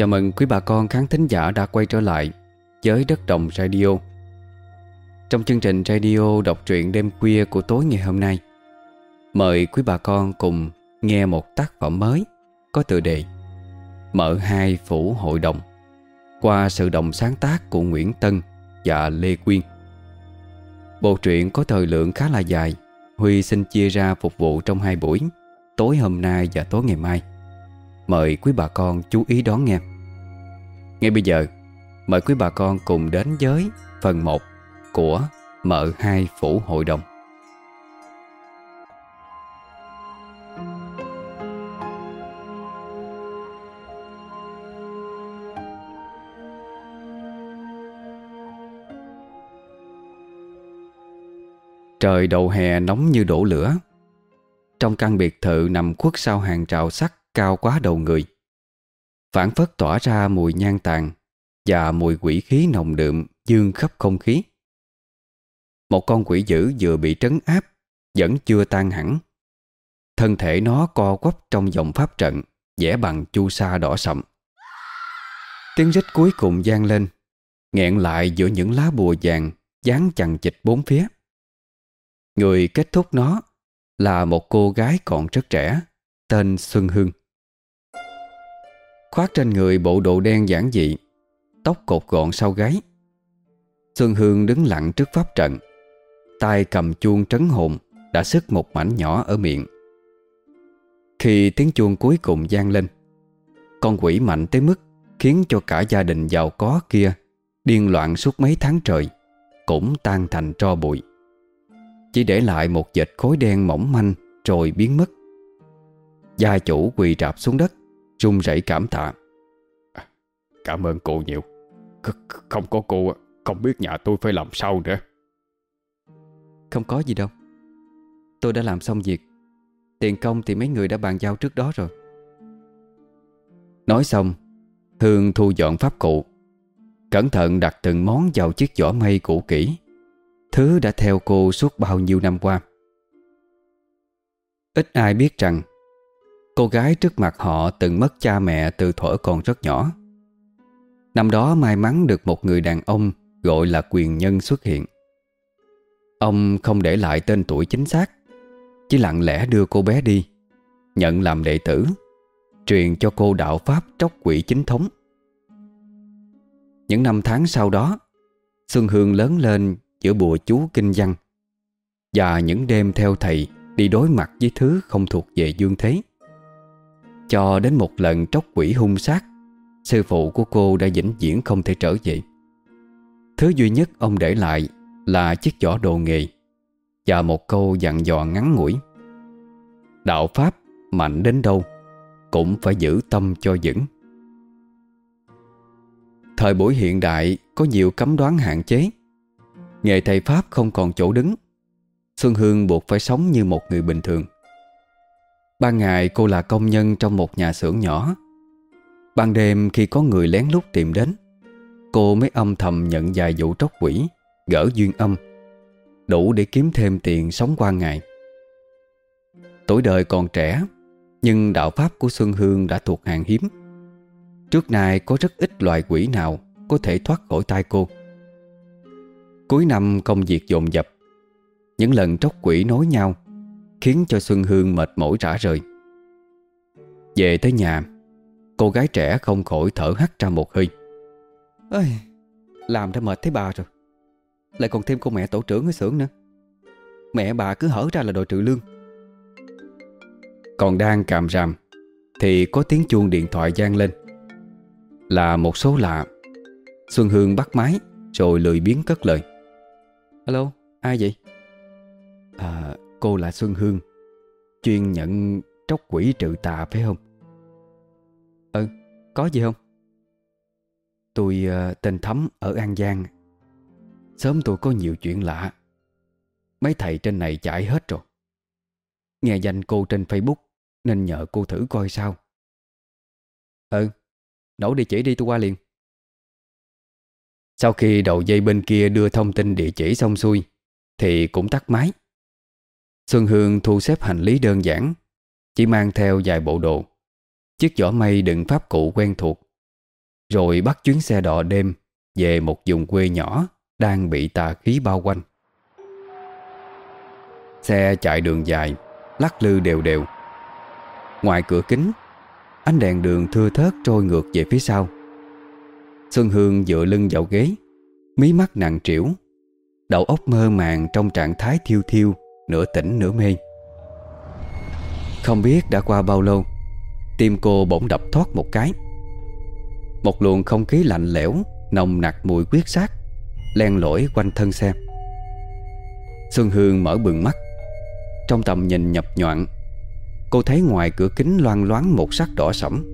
Chào mừng quý bà con khán thính giả đã quay trở lại với Đất Đồng Radio. Trong chương trình radio đọc truyện đêm khuya của tối ngày hôm nay, Mời quý bà con cùng nghe một tác phẩm mới có tựa đề Mở hai phủ hội đồng qua sự đồng sáng tác của Nguyễn Tân và Lê Quyên. Bộ truyện có thời lượng khá là dài, Huy xin chia ra phục vụ trong hai buổi, Tối hôm nay và tối ngày mai. Mời quý bà con chú ý đón nghe. Ngay bây giờ, Mời quý bà con cùng đến với phần 1 của Mợ hai Phủ Hội đồng. Trời đầu hè nóng như đổ lửa. Trong căn biệt thự nằm khuất sau hàng rào sắt cao quá đầu người. Phản phất tỏa ra mùi nhang tàn Và mùi quỷ khí nồng đượm dương khắp không khí. Một con quỷ dữ vừa bị trấn áp Vẫn chưa tan hẳn. Thân thể nó co quắp trong dòng pháp trận vẽ bằng chu sa đỏ sậm. Tiếng rít cuối cùng gian lên nghẹn lại giữa những lá bùa vàng dán chằng chịch bốn phía. Người kết thúc nó là một cô gái còn rất trẻ, tên Xuân Hương. Khoác trên người bộ đồ đen giản dị, tóc cột gọn sau gáy. Xuân Hương đứng lặng trước pháp trận, tay cầm chuông trấn hồn đã sức một mảnh nhỏ ở miệng. Khi tiếng chuông cuối cùng gian lên, con quỷ mạnh tới mức khiến cho cả gia đình giàu có kia điên loạn suốt mấy tháng trời cũng tan thành tro bụi. Chỉ để lại một vệt khối đen mỏng manh Rồi biến mất Gia chủ quỳ rạp xuống đất run rẩy cảm tạ. Cảm ơn cô nhiều. Không có cô Không biết nhà tôi phải làm sao nữa. Không có gì đâu. Tôi đã làm xong việc. Tiền công thì mấy người đã bàn giao trước đó rồi. Nói xong Hương thu dọn pháp cụ. Cẩn thận đặt từng món vào chiếc vỏ mây cũ kỹ. Thứ đã theo cô suốt bao nhiêu năm qua. Ít ai biết rằng Cô gái trước mặt họ từng mất cha mẹ từ thuở còn rất nhỏ. Năm đó may mắn được một người đàn ông gọi là quyền nhân xuất hiện. Ông không để lại tên tuổi chính xác, Chỉ lặng lẽ đưa cô bé đi, Nhận làm đệ tử, Truyền cho cô đạo Pháp tróc quỷ chính thống. Những năm tháng sau đó, Xuân Hương lớn lên giữa bùa chú kinh văn và những đêm theo thầy đi đối mặt với thứ không thuộc về dương thế. Cho đến một lần tróc quỷ hung sát, sư phụ của cô đã vĩnh viễn không thể trở về. Thứ duy nhất ông để lại là chiếc giỏ đồ nghề và một câu dặn dò ngắn ngủi. Đạo Pháp mạnh đến đâu cũng phải giữ tâm cho vững. Thời buổi hiện đại có nhiều cấm đoán hạn chế Nghề thầy Pháp không còn chỗ đứng Xuân Hương buộc phải sống như một người bình thường Ban ngày cô là công nhân trong một nhà xưởng nhỏ. Ban đêm khi có người lén lút tìm đến, Cô mới âm thầm nhận vài vụ tróc quỷ, Gỡ duyên âm, Đủ để kiếm thêm tiền sống qua ngày. Tuổi đời còn trẻ, Nhưng đạo pháp của Xuân Hương đã thuộc hàng hiếm. Trước nay có rất ít loại quỷ nào Có thể thoát khỏi tay cô. Cuối năm công việc dồn dập, Những lần tróc quỷ nối nhau Khiến cho Xuân Hương mệt mỏi rã rời. Về tới nhà Cô gái trẻ không khỏi thở hắt ra một hơi. Ơi, Làm đã mệt thấy bà rồi. Lại còn thêm cô mẹ tổ trưởng ở xưởng nữa. Mẹ bà cứ hở ra là đòi trừ lương. Còn đang càm ràm Thì có tiếng chuông điện thoại gian lên. Là một số lạ. Xuân Hương bắt máy Rồi lười biến cất lời. Alo, ai vậy? À, cô là Xuân Hương Chuyên nhận tróc quỷ trừ tà phải không? Ừ, có gì không? Tôi ờ, tên Thấm ở An Giang. Sớm tôi có nhiều chuyện lạ. Mấy thầy trên này chạy hết rồi. Nghe danh cô trên Facebook Nên nhờ cô thử coi sao. Ừ Nổ địa chỉ đi tôi qua liền. Sau khi đầu dây bên kia đưa thông tin địa chỉ xong xuôi Thì cũng tắt máy. Xuân Hương thu xếp hành lý đơn giản, Chỉ mang theo vài bộ đồ. Chiếc giỏ mây đựng pháp cụ quen thuộc. Rồi bắt chuyến xe đò đêm Về một vùng quê nhỏ Đang bị tà khí bao quanh. Xe chạy đường dài, Lắc lư đều đều. Ngoài cửa kính, Ánh đèn đường thưa thớt trôi ngược về phía sau. Xuân Hương dựa lưng vào ghế, Mí mắt nặng trĩu, Đầu óc mơ màng trong trạng thái thiêu thiêu. Nửa tỉnh nửa mê. Không biết đã qua bao lâu, Tim cô bỗng đập thoát một cái. Một luồng không khí lạnh lẽo Nồng nặc mùi quyết xác Len lỏi quanh thân xe. Xuân Hương mở bừng mắt, Trong tầm nhìn nhập nhoạn, Cô thấy ngoài cửa kính loang loáng một sắc đỏ sẫm,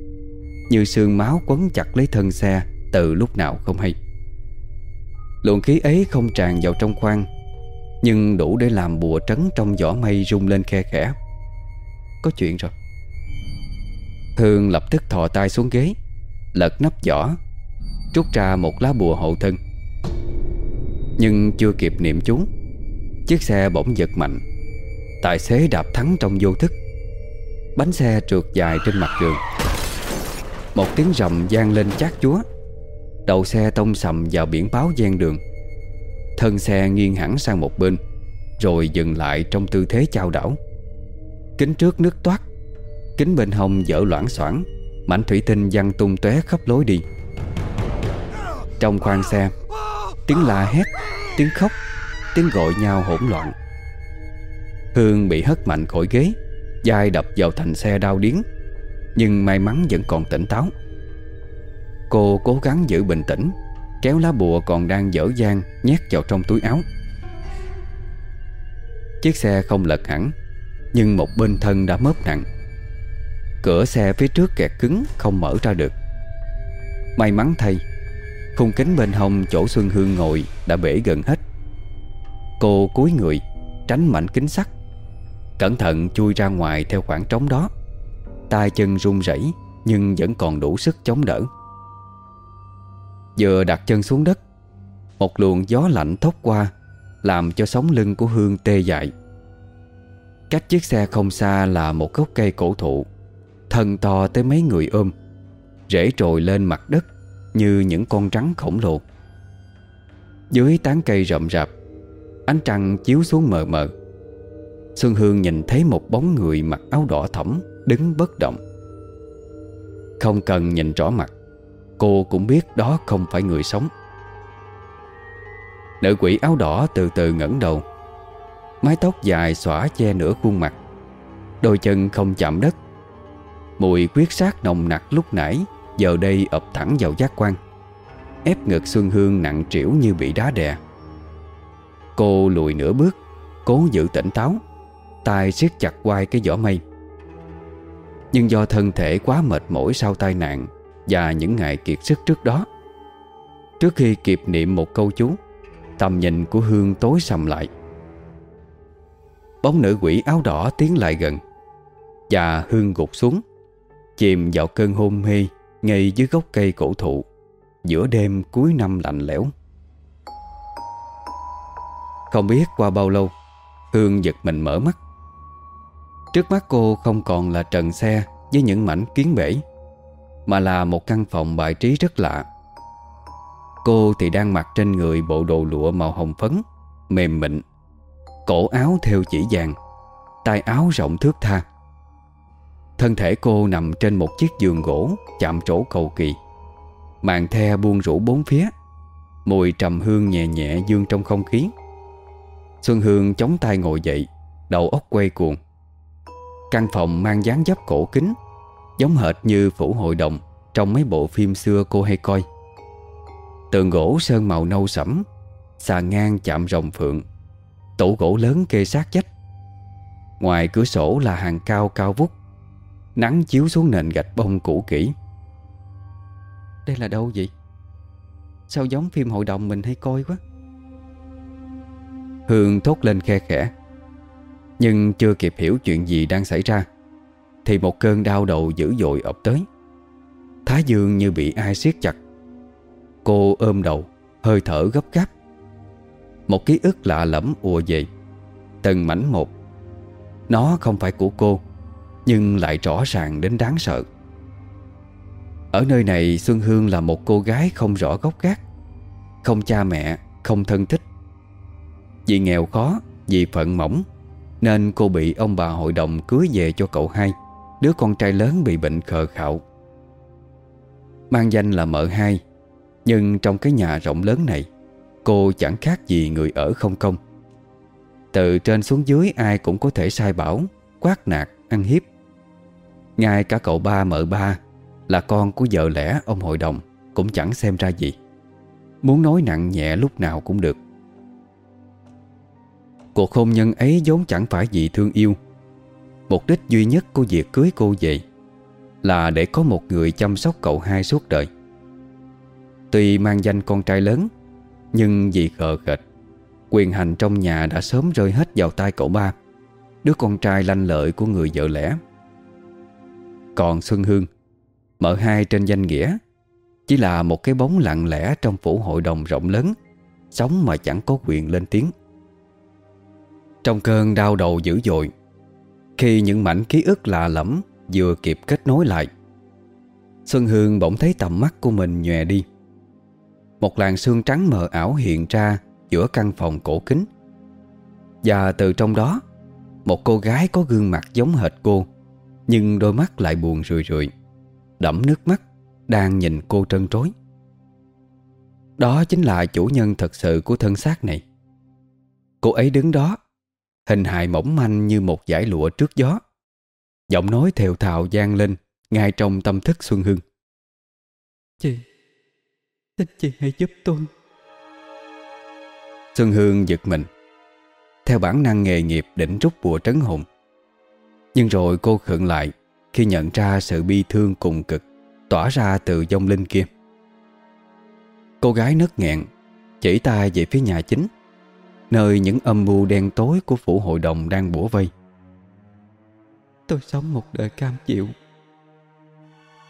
Như sương máu quấn chặt lấy thân xe Từ lúc nào không hay. Luồng khí ấy không tràn vào trong khoang nhưng đủ để làm bùa trấn trong giỏ mây rung lên khe khẽ. Có chuyện rồi. Hương lập tức thò tay xuống ghế, Lật nắp giỏ Trút ra một lá bùa hộ thân. Nhưng chưa kịp niệm chú, Chiếc xe bỗng giật mạnh. Tài xế đạp thắng trong vô thức. Bánh xe trượt dài trên mặt đường. Một tiếng rầm gian lên chát chúa. Đầu xe tông sầm vào biển báo gian đường. Thân xe nghiêng hẳn sang một bên, Rồi dừng lại trong tư thế chao đảo. Kính trước nước toát, Kính bên hông dở loãng xoảng, Mảnh thủy tinh văng tung tóe khắp lối đi. Trong khoang xe, Tiếng la hét, Tiếng khóc, Tiếng gọi nhau hỗn loạn. Hương bị hất mạnh khỏi ghế, Dai đập vào thành xe đau điếng, Nhưng may mắn vẫn còn tỉnh táo. Cô cố gắng giữ bình tĩnh Kéo lá bùa còn đang dở dang Nhét vào trong túi áo. Chiếc xe không lật hẳn, Nhưng một bên thân đã mớp nặng. Cửa xe phía trước kẹt cứng, Không mở ra được. May mắn thay, Khung kính bên hông chỗ Xuân Hương ngồi Đã bể gần hết. Cô cúi người, Tránh mảnh kính sắt, Cẩn thận chui ra ngoài theo khoảng trống đó. Tay chân run rẩy, Nhưng vẫn còn đủ sức chống đỡ. Vừa đặt chân xuống đất, Một luồng gió lạnh thốc qua, Làm cho sống lưng của Hương tê dại. Cách chiếc xe không xa là một gốc cây cổ thụ, Thân to tới mấy người ôm, Rễ trồi lên mặt đất Như những con rắn khổng lồ. Dưới tán cây rậm rạp, Ánh trăng chiếu xuống mờ mờ. Xuân Hương nhìn thấy một bóng người mặc áo đỏ thẫm Đứng bất động. Không cần nhìn rõ mặt Cô cũng biết đó không phải người sống. Nữ quỷ áo đỏ từ từ ngẩng đầu, Mái tóc dài xõa che nửa khuôn mặt, Đôi chân không chạm đất. Mùi quyết sát nồng nặc lúc nãy Giờ đây ập thẳng vào giác quan, Ép ngực Xuân Hương nặng trĩu như bị đá đè. Cô lùi nửa bước, Cố giữ tỉnh táo, tay siết chặt quai cái vỏ mây. Nhưng do thân thể quá mệt mỏi sau tai nạn và những ngày kiệt sức trước đó. Trước khi kịp niệm một câu chú, Tầm nhìn của Hương tối sầm lại. Bóng nữ quỷ áo đỏ tiến lại gần, Và Hương gục xuống, Chìm vào cơn hôn mê Ngay dưới gốc cây cổ thụ, Giữa đêm cuối năm lạnh lẽo. Không biết qua bao lâu, Hương giật mình mở mắt. Trước mắt cô không còn là trần xe Với những mảnh kiến bể. Mà là một căn phòng bài trí rất lạ. Cô thì đang mặc trên người bộ đồ lụa màu hồng phấn, Mềm mịn, Cổ áo theo chỉ vàng, tay áo rộng thước tha. Thân thể cô nằm trên một chiếc giường gỗ Chạm trổ cầu kỳ, Màn the buông rủ bốn phía, Mùi trầm hương nhẹ nhẹ dương trong không khí. Xuân Hương chống tay ngồi dậy, Đầu óc quay cuồng. Căn phòng mang dáng dấp cổ kính Giống hệt như phủ hội đồng Trong mấy bộ phim xưa cô hay coi. Tường gỗ sơn màu nâu sẫm, Xà ngang chạm rồng phượng, Tủ gỗ lớn kê sát dách Ngoài cửa sổ là hàng cao cao vút, Nắng chiếu xuống nền gạch bông cũ kỹ. Đây là đâu vậy? Sao giống phim hội đồng mình hay coi quá? Hương thốt lên khe khẽ, nhưng chưa kịp hiểu chuyện gì đang xảy ra. Thì một cơn đau đầu dữ dội ập tới. Thái dương như bị ai siết chặt. Cô ôm đầu, Hơi thở gấp gáp. Một ký ức lạ lẫm ùa về. Từng mảnh một. Nó không phải của cô, Nhưng lại rõ ràng đến đáng sợ. Ở nơi này, Xuân Hương là một cô gái không rõ gốc gác. Không cha mẹ, Không thân thích. Vì nghèo khó, Vì phận mỏng, Nên cô bị ông bà hội đồng cưới về cho cậu hai. Đứa con trai lớn bị bệnh khờ khạo. Mang danh là mợ hai Nhưng trong cái nhà rộng lớn này Cô chẳng khác gì người ở không công. Từ trên xuống dưới ai cũng có thể sai bảo Quát nạt, ăn hiếp. Ngay cả cậu ba mợ ba Là con của vợ lẽ ông hội đồng Cũng chẳng xem ra gì. Muốn nói nặng nhẹ lúc nào cũng được. Cuộc hôn nhân ấy vốn chẳng phải gì thương yêu Mục đích duy nhất của việc cưới cô vậy Là để có một người chăm sóc cậu hai suốt đời. Tuy mang danh con trai lớn, Nhưng vì khờ khệt Quyền hành trong nhà đã sớm rơi hết vào tay cậu ba, Đứa con trai lanh lợi của người vợ lẽ. Còn Xuân Hương Mở hai trên danh nghĩa, Chỉ là một cái bóng lặng lẽ Trong phủ hội đồng rộng lớn, Sống mà chẳng có quyền lên tiếng. Trong cơn đau đầu dữ dội khi những mảnh ký ức lạ lẫm Vừa kịp kết nối lại, Xuân Hương bỗng thấy tầm mắt của mình nhòe đi. Một làn sương trắng mờ ảo hiện ra Giữa căn phòng cổ kính. Và từ trong đó, Một cô gái có gương mặt giống hệt cô, Nhưng đôi mắt lại buồn rười rượi, Đẫm nước mắt, Đang nhìn cô trân trối. Đó chính là chủ nhân thật sự của thân xác này. Cô ấy đứng đó Hình hài mỏng manh như một dải lụa trước gió. Giọng nói thều thào gian lên Ngay trong tâm thức Xuân Hương. Chị Xin chị hãy giúp tôi. Xuân Hương giật mình. Theo bản năng nghề nghiệp định rút bùa trấn hồn. Nhưng rồi cô khựng lại Khi nhận ra sự bi thương cùng cực Tỏa ra từ dông linh kia. Cô gái nấc nghẹn Chỉ tay về phía nhà chính Nơi những âm mưu đen tối Của phủ hội đồng đang bủa vây. Tôi sống một đời cam chịu,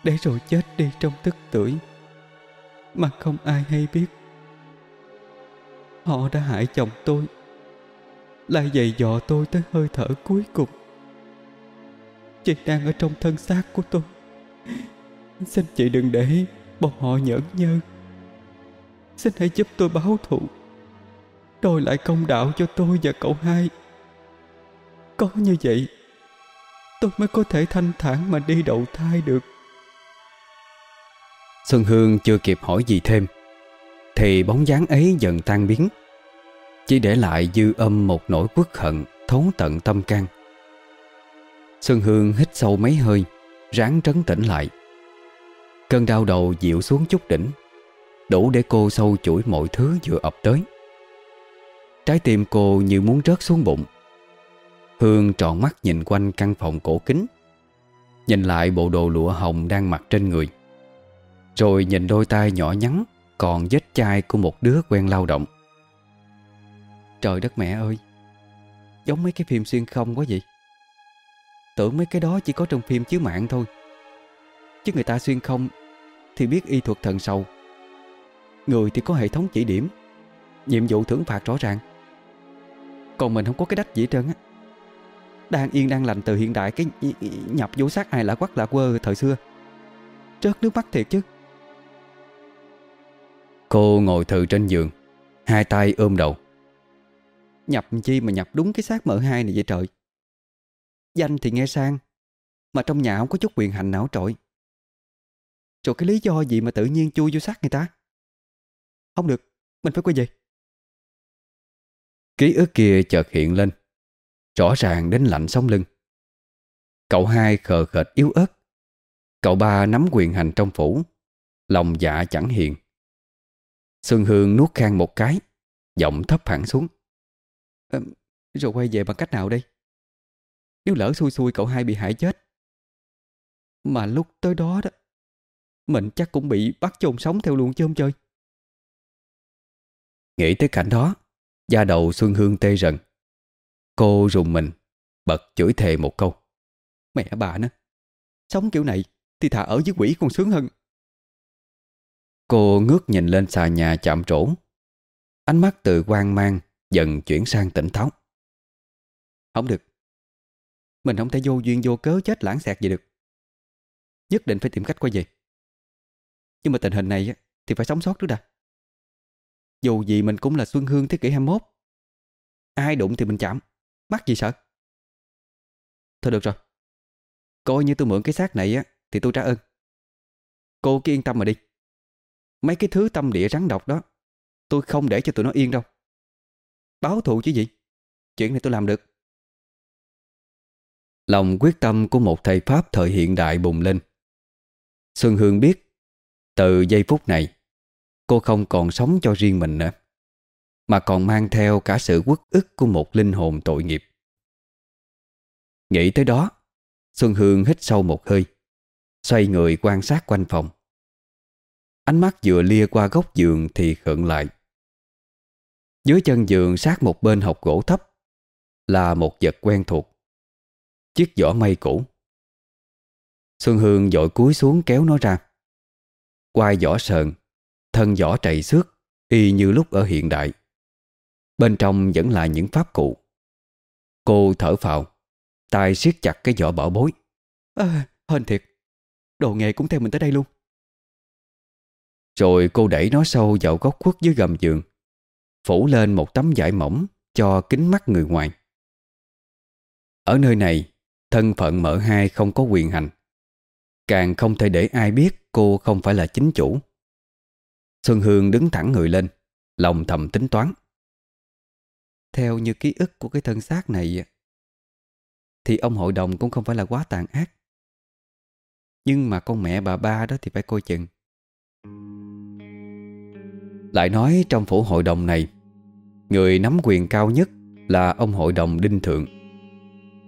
Để rồi chết đi trong tức tuổi Mà không ai hay biết. Họ đã hại chồng tôi, Lại dày dò tôi tới hơi thở cuối cùng. Chị đang ở trong thân xác của tôi. Xin chị đừng để bọn họ nhẫn nhơ. Xin hãy giúp tôi báo thù. Đòi lại công đạo cho tôi và cậu hai. Có như vậy, Tôi mới có thể thanh thản mà đi đậu thai được. Xuân Hương chưa kịp hỏi gì thêm, Thì bóng dáng ấy dần tan biến. Chỉ để lại dư âm một nỗi uất hận, Thấu tận tâm can. Xuân Hương hít sâu mấy hơi, Ráng trấn tĩnh lại. Cơn đau đầu dịu xuống chút đỉnh, Đủ để cô sâu chuỗi mọi thứ vừa ập tới. Trái tim cô như muốn rớt xuống bụng. Hương tròn mắt nhìn quanh căn phòng cổ kính, Nhìn lại bộ đồ lụa hồng đang mặc trên người, Rồi nhìn đôi tay nhỏ nhắn Còn vết chai của một đứa quen lao động. Trời đất mẹ ơi, Giống mấy cái phim xuyên không quá vậy? Tưởng mấy cái đó chỉ có trong phim chiếu mạng thôi. Chứ người ta xuyên không Thì biết y thuật thần sầu. Người thì có hệ thống chỉ điểm, Nhiệm vụ thưởng phạt rõ ràng. Còn mình không có cái đách gì hết trơn á. Đang yên đang lành từ hiện đại Cái nhập vô sát ai lạ quắc lạ quơ thời xưa. Rớt nước mắt thiệt chứ. Cô ngồi thừ trên giường Hai tay ôm đầu. Nhập chi mà nhập đúng cái xác mợ hai này vậy trời? Danh thì nghe sang Mà trong nhà không có chút quyền hành nào trội. Rồi cái lý do gì mà tự nhiên chui vô xác người ta? Không được Mình phải quay về Ký ức kia chợt hiện lên Rõ ràng đến lạnh sống lưng. Cậu hai khờ khệt yếu ớt. Cậu ba nắm quyền hành trong phủ Lòng dạ chẳng hiền. Xuân Hương nuốt khang một cái Giọng thấp hẳn xuống. À, Rồi quay về bằng cách nào đây? Nếu lỡ xui xui cậu hai bị hại chết. Mà lúc tới đó đó Mình chắc cũng bị bắt chôn sống theo luôn chứ không chơi. Nghĩ tới cảnh đó Da đầu Xuân Hương tê rần. Cô rùng mình, Bật chửi thề một câu. Mẹ bà nó, Sống kiểu này thì thà ở dưới quỷ còn sướng hơn. Cô ngước nhìn lên xà nhà chạm trổ Ánh mắt từ quan mang Dần chuyển sang tỉnh táo. Không được. Mình không thể vô duyên vô cớ chết lãng xẹt gì được. Nhất định phải tìm cách quay về. Nhưng mà tình hình này Thì phải sống sót trước đã. Dù gì mình cũng là Xuân Hương thế kỷ 21 Ai đụng thì mình chạm. Mắc gì sợ? Thôi được rồi. Coi như tôi mượn cái xác này á, Thì tôi trả ơn. Cô cứ yên tâm mà đi. Mấy cái thứ tâm địa rắn độc đó, Tôi không để cho tụi nó yên đâu. Báo thù chứ gì? Chuyện này tôi làm được. Lòng quyết tâm của một thầy Pháp thời hiện đại bùng lên. Xuân Hương biết, Từ giây phút này Cô không còn sống cho riêng mình nữa, Mà còn mang theo cả sự quất ức của một linh hồn tội nghiệp. Nghĩ tới đó, Xuân Hương hít sâu một hơi, Xoay người quan sát quanh phòng. Ánh mắt vừa lia qua góc giường thì khựng lại. Dưới chân giường sát một bên hộc gỗ thấp, Là một vật quen thuộc, Chiếc giỏ mây cũ. Xuân Hương dội cúi xuống kéo nó ra, Quai giỏ sờn. Thân giỏ trầy xước Y như lúc ở hiện đại. Bên trong vẫn là những pháp cụ. Cô thở phào tay siết chặt cái giỏ bảo bối. À, Hên thiệt Đồ nghề cũng theo mình tới đây luôn. Rồi cô đẩy nó sâu vào góc khuất dưới gầm giường Phủ lên một tấm vải mỏng Cho kính mắt người ngoài. Ở nơi này Thân phận mở hai không có quyền hành. Càng không thể để ai biết Cô không phải là chính chủ Xuân Hương đứng thẳng người lên Lòng thầm tính toán. Theo như ký ức của cái thân xác này Thì ông hội đồng cũng không phải là quá tàn ác. Nhưng mà con mẹ bà ba đó thì phải coi chừng. Lại nói trong phủ hội đồng này Người nắm quyền cao nhất Là ông hội đồng Đinh Thượng.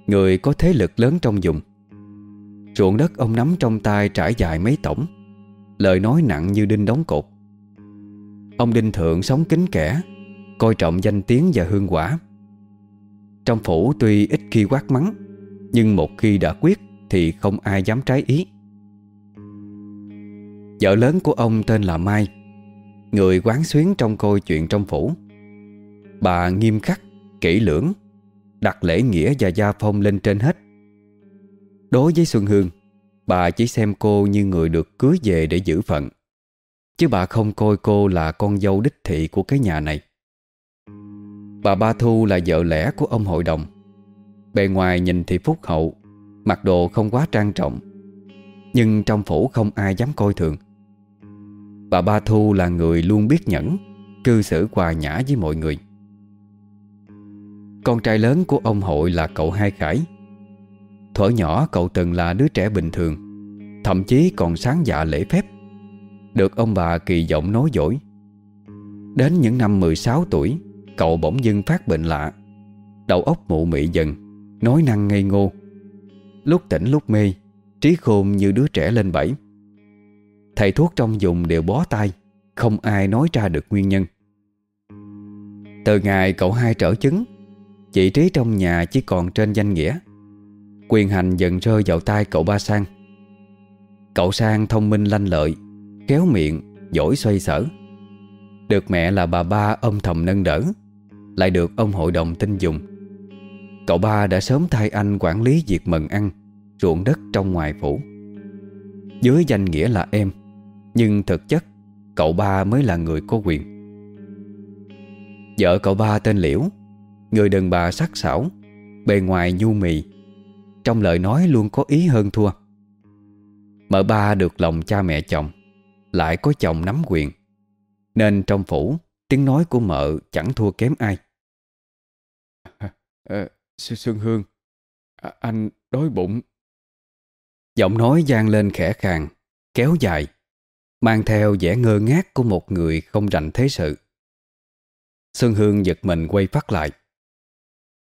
Người có thế lực lớn trong vùng. Ruộng đất ông nắm trong tay trải dài mấy tổng. Lời nói nặng như đinh đóng cột Ông Đinh Thượng sống kính kẻ Coi trọng danh tiếng và hương quả. Trong phủ tuy ít khi quát mắng Nhưng một khi đã quyết Thì không ai dám trái ý. Vợ lớn của ông tên là Mai Người quán xuyến trong coi chuyện trong phủ. Bà nghiêm khắc, kỹ lưỡng Đặt lễ nghĩa và gia phong lên trên hết. Đối với Xuân Hương Bà chỉ xem cô như người được cưới về để giữ phận. Chứ bà không coi cô là con dâu đích thị của cái nhà này. Bà Ba Thu là vợ lẽ của ông hội đồng. Bề ngoài nhìn thì phúc hậu, Mặc đồ không quá trang trọng, Nhưng trong phủ không ai dám coi thường. Bà Ba Thu là người luôn biết nhẫn, Cư xử hòa nhã với mọi người. Con trai lớn của ông hội là cậu Hai Khải. Thuở nhỏ cậu từng là đứa trẻ bình thường, Thậm chí còn sáng dạ lễ phép. Được ông bà kỳ vọng nói dỗi Đến những năm 16 tuổi, Cậu bỗng dưng phát bệnh lạ. Đầu óc mụ mị dần, Nói năng ngây ngô. Lúc tỉnh lúc mê, Trí khôn như đứa trẻ lên bảy Thầy thuốc trong vùng đều bó tay, Không ai nói ra được nguyên nhân. Từ ngày cậu hai trở chứng chỉ trí trong nhà chỉ còn trên danh nghĩa. Quyền hành dần rơi vào tay cậu ba Sang. Cậu Sang thông minh lanh lợi Kéo miệng, giỏi xoay sở. Được mẹ là bà ba âm thầm nâng đỡ Lại được ông hội đồng tin dùng. Cậu ba đã sớm thay anh quản lý việc mần ăn Ruộng đất trong ngoài phủ. Dưới danh nghĩa là em Nhưng thực chất Cậu ba mới là người có quyền. Vợ cậu ba tên Liễu Người đàn bà sắc sảo Bề ngoài nhu mì Trong lời nói luôn có ý hơn thua. Mợ ba được lòng cha mẹ chồng. Lại có chồng nắm quyền. Nên trong phủ Tiếng nói của mợ chẳng thua kém ai. À, Xuân Hương à, Anh đói bụng. Giọng nói gian lên khẽ khàng Kéo dài Mang theo vẻ ngơ ngác của một người không rành thế sự. Xuân Hương giật mình quay phát lại.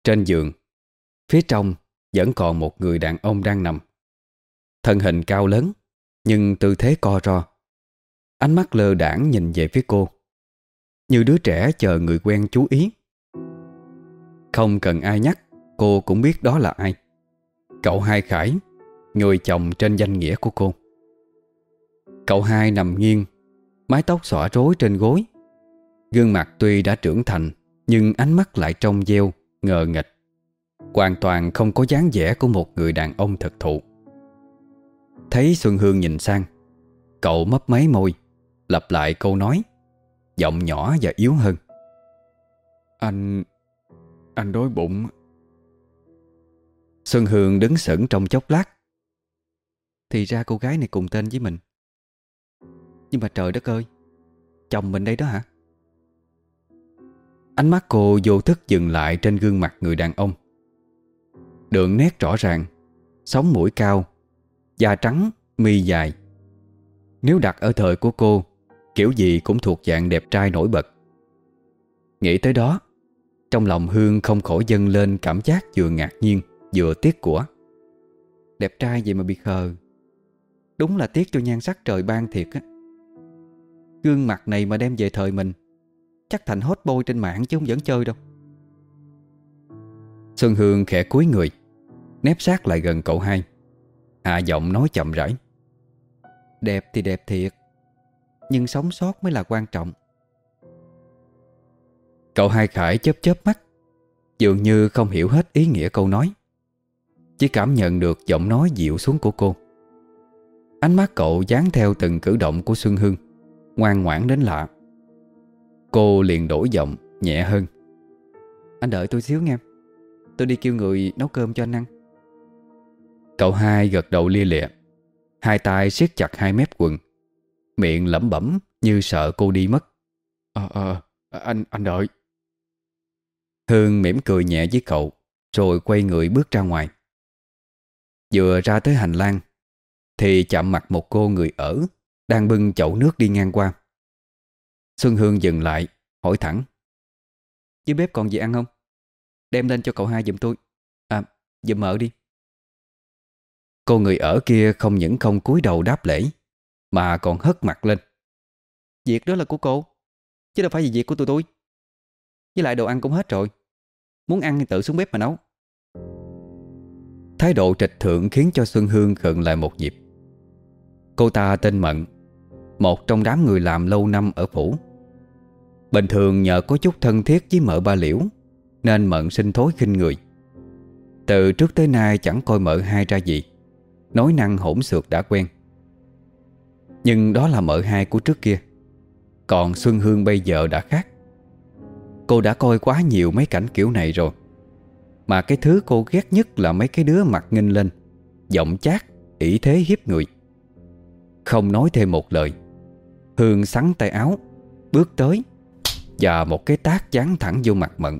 Trên giường Phía trong vẫn còn một người đàn ông đang nằm. Thân hình cao lớn Nhưng tư thế co ro Ánh mắt lơ đảng nhìn về phía cô. Như đứa trẻ chờ người quen chú ý. Không cần ai nhắc, Cô cũng biết đó là ai. Cậu hai Khải, Người chồng trên danh nghĩa của cô. Cậu hai nằm nghiêng, Mái tóc xõa rối trên gối. Gương mặt tuy đã trưởng thành, Nhưng ánh mắt lại trong veo, Ngờ nghịch. Hoàn toàn không có dáng vẻ của một người đàn ông thật thụ. Thấy Xuân Hương nhìn sang, Cậu mấp máy môi. Lặp lại câu nói Giọng nhỏ và yếu hơn. Anh... Anh đói bụng. Xuân Hương đứng sững trong chốc lát. Thì ra cô gái này cùng tên với mình. Nhưng mà trời đất ơi Chồng mình đây đó hả? Ánh mắt cô vô thức dừng lại Trên gương mặt người đàn ông. Đường nét rõ ràng Sống mũi cao Da trắng, mi dài. Nếu đặt ở thời của cô Kiểu gì cũng thuộc dạng đẹp trai nổi bật. Nghĩ tới đó, Trong lòng Hương không khỏi dâng lên cảm giác vừa ngạc nhiên, Vừa tiếc của. Đẹp trai vậy mà bị khờ Đúng là tiếc cho nhan sắc trời ban thiệt á. Gương mặt này mà đem về thời mình, Chắc thành hot boy trên mạng chứ không dẫn chơi đâu. Xuân Hương khẽ cúi người, Nép sát lại gần cậu hai. Hạ giọng nói chậm rãi. Đẹp thì đẹp thiệt. Nhưng sống sót mới là quan trọng. Cậu hai Khải chớp chớp mắt, Dường như không hiểu hết ý nghĩa câu nói, Chỉ cảm nhận được giọng nói dịu xuống của cô. Ánh mắt cậu dán theo từng cử động của Xuân Hương, Ngoan ngoãn đến lạ. Cô liền đổi giọng nhẹ hơn. Anh đợi tôi xíu nghe, Tôi đi kêu người nấu cơm cho anh ăn. Cậu hai gật đầu lia lịa, Hai tay siết chặt hai mép quần Miệng lẩm bẩm như sợ cô đi mất. Ờ ờ Anh anh đợi. Hương mỉm cười nhẹ với cậu Rồi quay người bước ra ngoài. Vừa ra tới hành lang Thì chạm mặt một cô người ở Đang bưng chậu nước đi ngang qua. Xuân Hương dừng lại Hỏi thẳng. Dưới bếp còn gì ăn không? Đem lên cho cậu hai giùm tôi. À giùm mợ đi. Cô người ở kia không những không cúi đầu đáp lễ Mà còn hất mặt lên. Việc đó là của cô Chứ đâu phải gì việc của tụi tôi. Với lại đồ ăn cũng hết rồi. Muốn ăn thì tự xuống bếp mà nấu. Thái độ trịch thượng khiến cho Xuân Hương khựng lại một nhịp. Cô ta tên Mận Một trong đám người làm lâu năm ở phủ. Bình thường nhờ có chút thân thiết với mợ ba liễu Nên Mận sinh thối khinh người. Từ trước tới nay chẳng coi mợ hai ra gì Nói năng hỗn xược đã quen nhưng đó là mợ hai của trước kia. Còn Xuân Hương bây giờ đã khác. Cô đã coi quá nhiều mấy cảnh kiểu này rồi. Mà cái thứ cô ghét nhất là mấy cái đứa mặt nghinh lên Giọng chát, ỷ thế hiếp người. Không nói thêm một lời Hương sắn tay áo Bước tới Và một cái tác dán thẳng vô mặt Mận.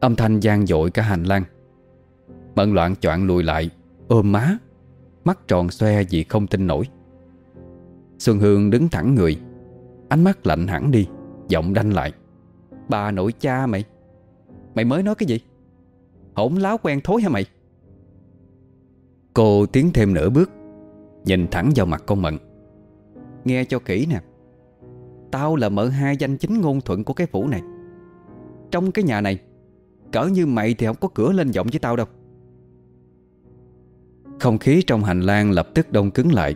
Âm thanh gian dội cả hành lang. Mận loạn choạng lùi lại Ôm má Mắt tròn xoe vì không tin nổi. Xuân Hương đứng thẳng người. Ánh mắt lạnh hẳn đi, Giọng đanh lại. Bà nội cha mày. Mày mới nói cái gì? Hỗn láo quen thối hả mày? Cô tiến thêm nửa bước, Nhìn thẳng vào mặt con Mận. Nghe cho kỹ nè. Tao là mợ hai danh chính ngôn thuận của cái phủ này. Trong cái nhà này, Cỡ như mày thì không có cửa lên giọng với tao đâu. Không khí trong hành lang lập tức đông cứng lại.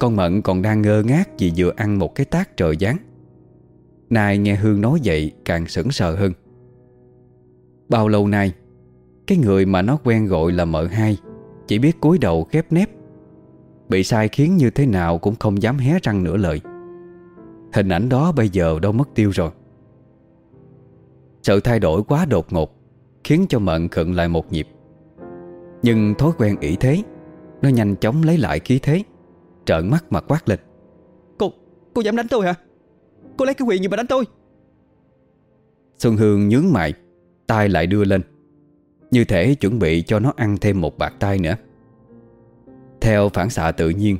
Con Mận còn đang ngơ ngác Vì vừa ăn một cái tác trời giáng. Nay nghe Hương nói vậy Càng sững sờ hơn. Bao lâu nay, Cái người mà nó quen gọi là mợ hai Chỉ biết cúi đầu khép nép. Bị sai khiến như thế nào Cũng không dám hé răng nửa lời. Hình ảnh đó bây giờ đâu mất tiêu rồi. Sự thay đổi quá đột ngột Khiến cho Mận khựng lại một nhịp. Nhưng thói quen ỷ thế, Nó nhanh chóng lấy lại khí thế. Trợn mắt mà quát lên. Cô, cô dám đánh tôi hả? Cô lấy cái quyền gì mà đánh tôi? Xuân Hương nhướng mày tay lại đưa lên. Như thể chuẩn bị cho nó ăn thêm một bạc tay nữa. Theo phản xạ tự nhiên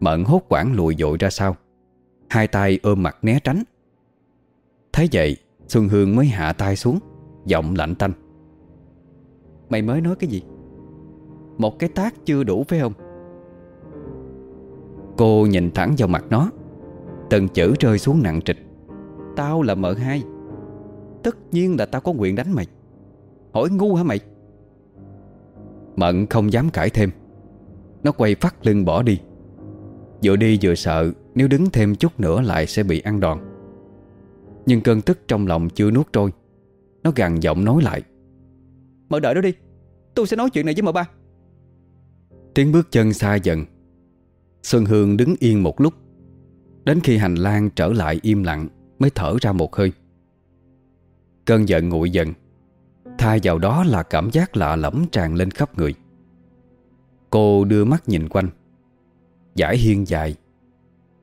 Mận hốt quảng lùi dội ra sau. Hai tay ôm mặt né tránh. Thấy vậy Xuân Hương mới hạ tay xuống Giọng lạnh tanh. Mày mới nói cái gì? Một cái tác chưa đủ phải không Cô nhìn thẳng vào mặt nó. Từng chữ rơi xuống nặng trịch. Tao là mợ hai. Tất nhiên là tao có quyền đánh mày. Hỏi ngu hả mày? Mận không dám cãi thêm. Nó quay phát lưng bỏ đi. Vừa đi vừa sợ, Nếu đứng thêm chút nữa lại sẽ bị ăn đòn. Nhưng cơn tức trong lòng chưa nuốt trôi. Nó gằn giọng nói lại. Mợ đợi đó đi. Tôi sẽ nói chuyện này với mợ ba. Tiếng bước chân xa dần. Xuân Hương đứng yên một lúc. Đến khi hành lang trở lại im lặng, Mới thở ra một hơi. Cơn giận nguội dần. Thay vào đó là cảm giác lạ lẫm tràn lên khắp người. Cô đưa mắt nhìn quanh. Giải hiên dài.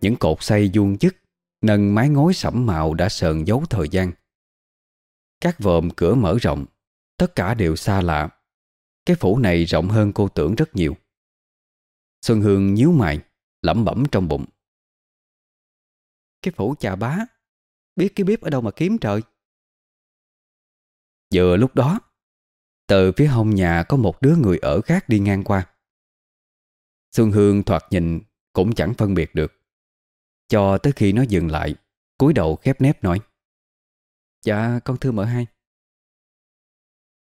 Những cột xây vuông dứt Nâng mái ngói sẫm màu đã sờn dấu thời gian. Các vòm cửa mở rộng. Tất cả đều xa lạ. Cái phủ này rộng hơn cô tưởng rất nhiều. Xuân Hương nhíu mày lẩm bẩm trong bụng. Cái phủ chà bá Biết cái bếp ở đâu mà kiếm trời? Vừa lúc đó Từ phía hông nhà có một đứa người ở khác đi ngang qua. Xuân Hương thoạt nhìn Cũng chẳng phân biệt được Cho tới khi nó dừng lại cúi đầu khép nép nói Dạ con thưa mợ hai.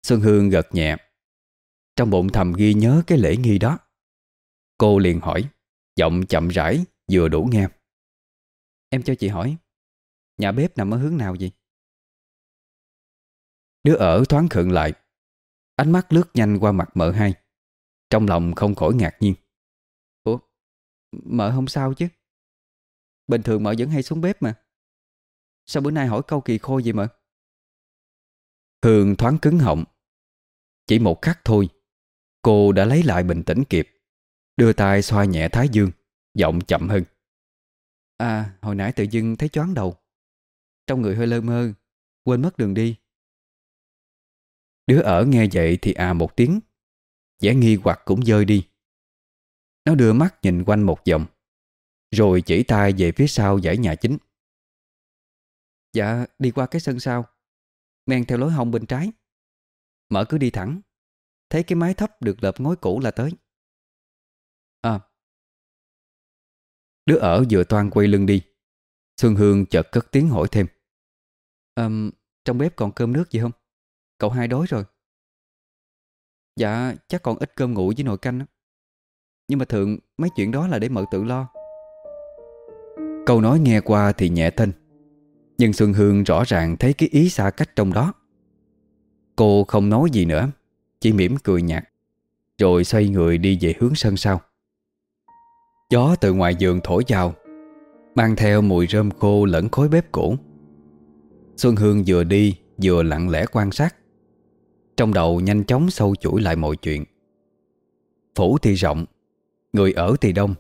Xuân Hương gật nhẹ Trong bụng thầm ghi nhớ cái lễ nghi đó. Cô liền hỏi Giọng chậm rãi, vừa đủ nghe. Em cho chị hỏi, Nhà bếp nằm ở hướng nào vậy? Đứa ở thoáng khựng lại, Ánh mắt lướt nhanh qua mặt mợ hai. Trong lòng không khỏi ngạc nhiên. Ủa, Mợ không sao chứ? Bình thường mợ vẫn hay xuống bếp mà. Sao bữa nay hỏi câu kỳ khôi vậy mợ? Hương thoáng cứng họng. Chỉ một khắc thôi, Cô đã lấy lại bình tĩnh kịp. Đưa tay xoa nhẹ thái dương Giọng chậm hơn. À hồi nãy tự dưng thấy choáng đầu. Trong người hơi lơ mơ Quên mất đường đi. Đứa ở nghe vậy thì à một tiếng vẻ nghi hoặc cũng rơi đi. Nó đưa mắt nhìn quanh một vòng Rồi chỉ tay về phía sau dãy nhà chính. Dạ đi qua cái sân sau Men theo lối hông bên trái. Mở cứ đi thẳng Thấy cái mái thấp được lợp ngói cũ là tới À. Đứa ở vừa toan quay lưng đi. Xuân Hương chợt cất tiếng hỏi thêm. Um, Trong bếp còn cơm nước gì không? Cậu hai đói rồi. Dạ chắc còn ít cơm nguội với nồi canh đó Nhưng mà thường mấy chuyện đó là để mợ tự lo. Câu nói nghe qua thì nhẹ thanh Nhưng Xuân Hương rõ ràng thấy cái ý xa cách trong đó. Cô không nói gì nữa Chỉ mỉm cười nhạt Rồi xoay người đi về hướng sân sau. Gió từ ngoài giường thổi vào, Mang theo mùi rơm khô lẫn khói bếp cũ. Xuân Hương vừa đi Vừa lặng lẽ quan sát, Trong đầu nhanh chóng sâu chuỗi lại mọi chuyện. Phủ thì rộng, Người ở thì đông,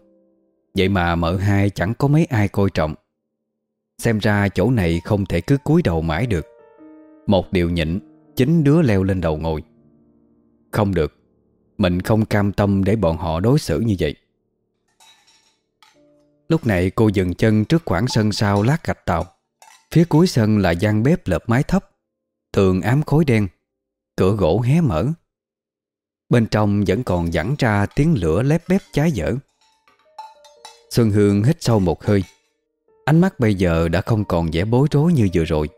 Vậy mà mợ hai chẳng có mấy ai coi trọng. Xem ra chỗ này không thể cứ cúi đầu mãi được. Một điều nhịn, Chính đứa leo lên đầu ngồi. Không được, Mình không cam tâm để bọn họ đối xử như vậy. Lúc này cô dừng chân trước khoảng sân sau lát gạch tàu. Phía cuối sân là gian bếp lợp mái thấp, Tường ám khối đen, Cửa gỗ hé mở. Bên trong vẫn còn dẫn ra tiếng lửa lép bếp cháy dở. Xuân Hương hít sâu một hơi. Ánh mắt bây giờ đã không còn vẻ bối rối như vừa rồi,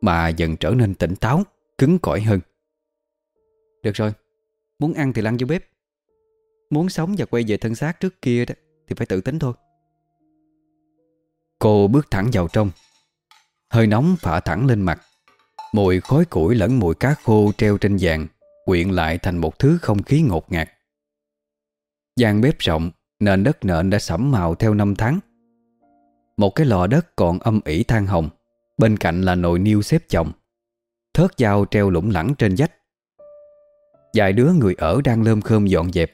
Mà dần trở nên tỉnh táo, Cứng cỏi hơn. Được rồi, Muốn ăn thì lăn vô bếp. Muốn sống và quay về thân xác trước kia đó, Thì phải tự tính thôi. Cô bước thẳng vào trong. Hơi nóng phả thẳng lên mặt. Mùi khói củi lẫn mùi cá khô treo trên vàng Quyện lại thành một thứ không khí ngột ngạt. Gian bếp rộng, Nền đất nện đã sẫm màu theo năm tháng. Một cái lò đất còn âm ỉ than hồng, Bên cạnh là nồi niêu xếp chồng, Thớt dao treo lủng lẳng trên vách. Vài đứa người ở đang lơm khơm dọn dẹp.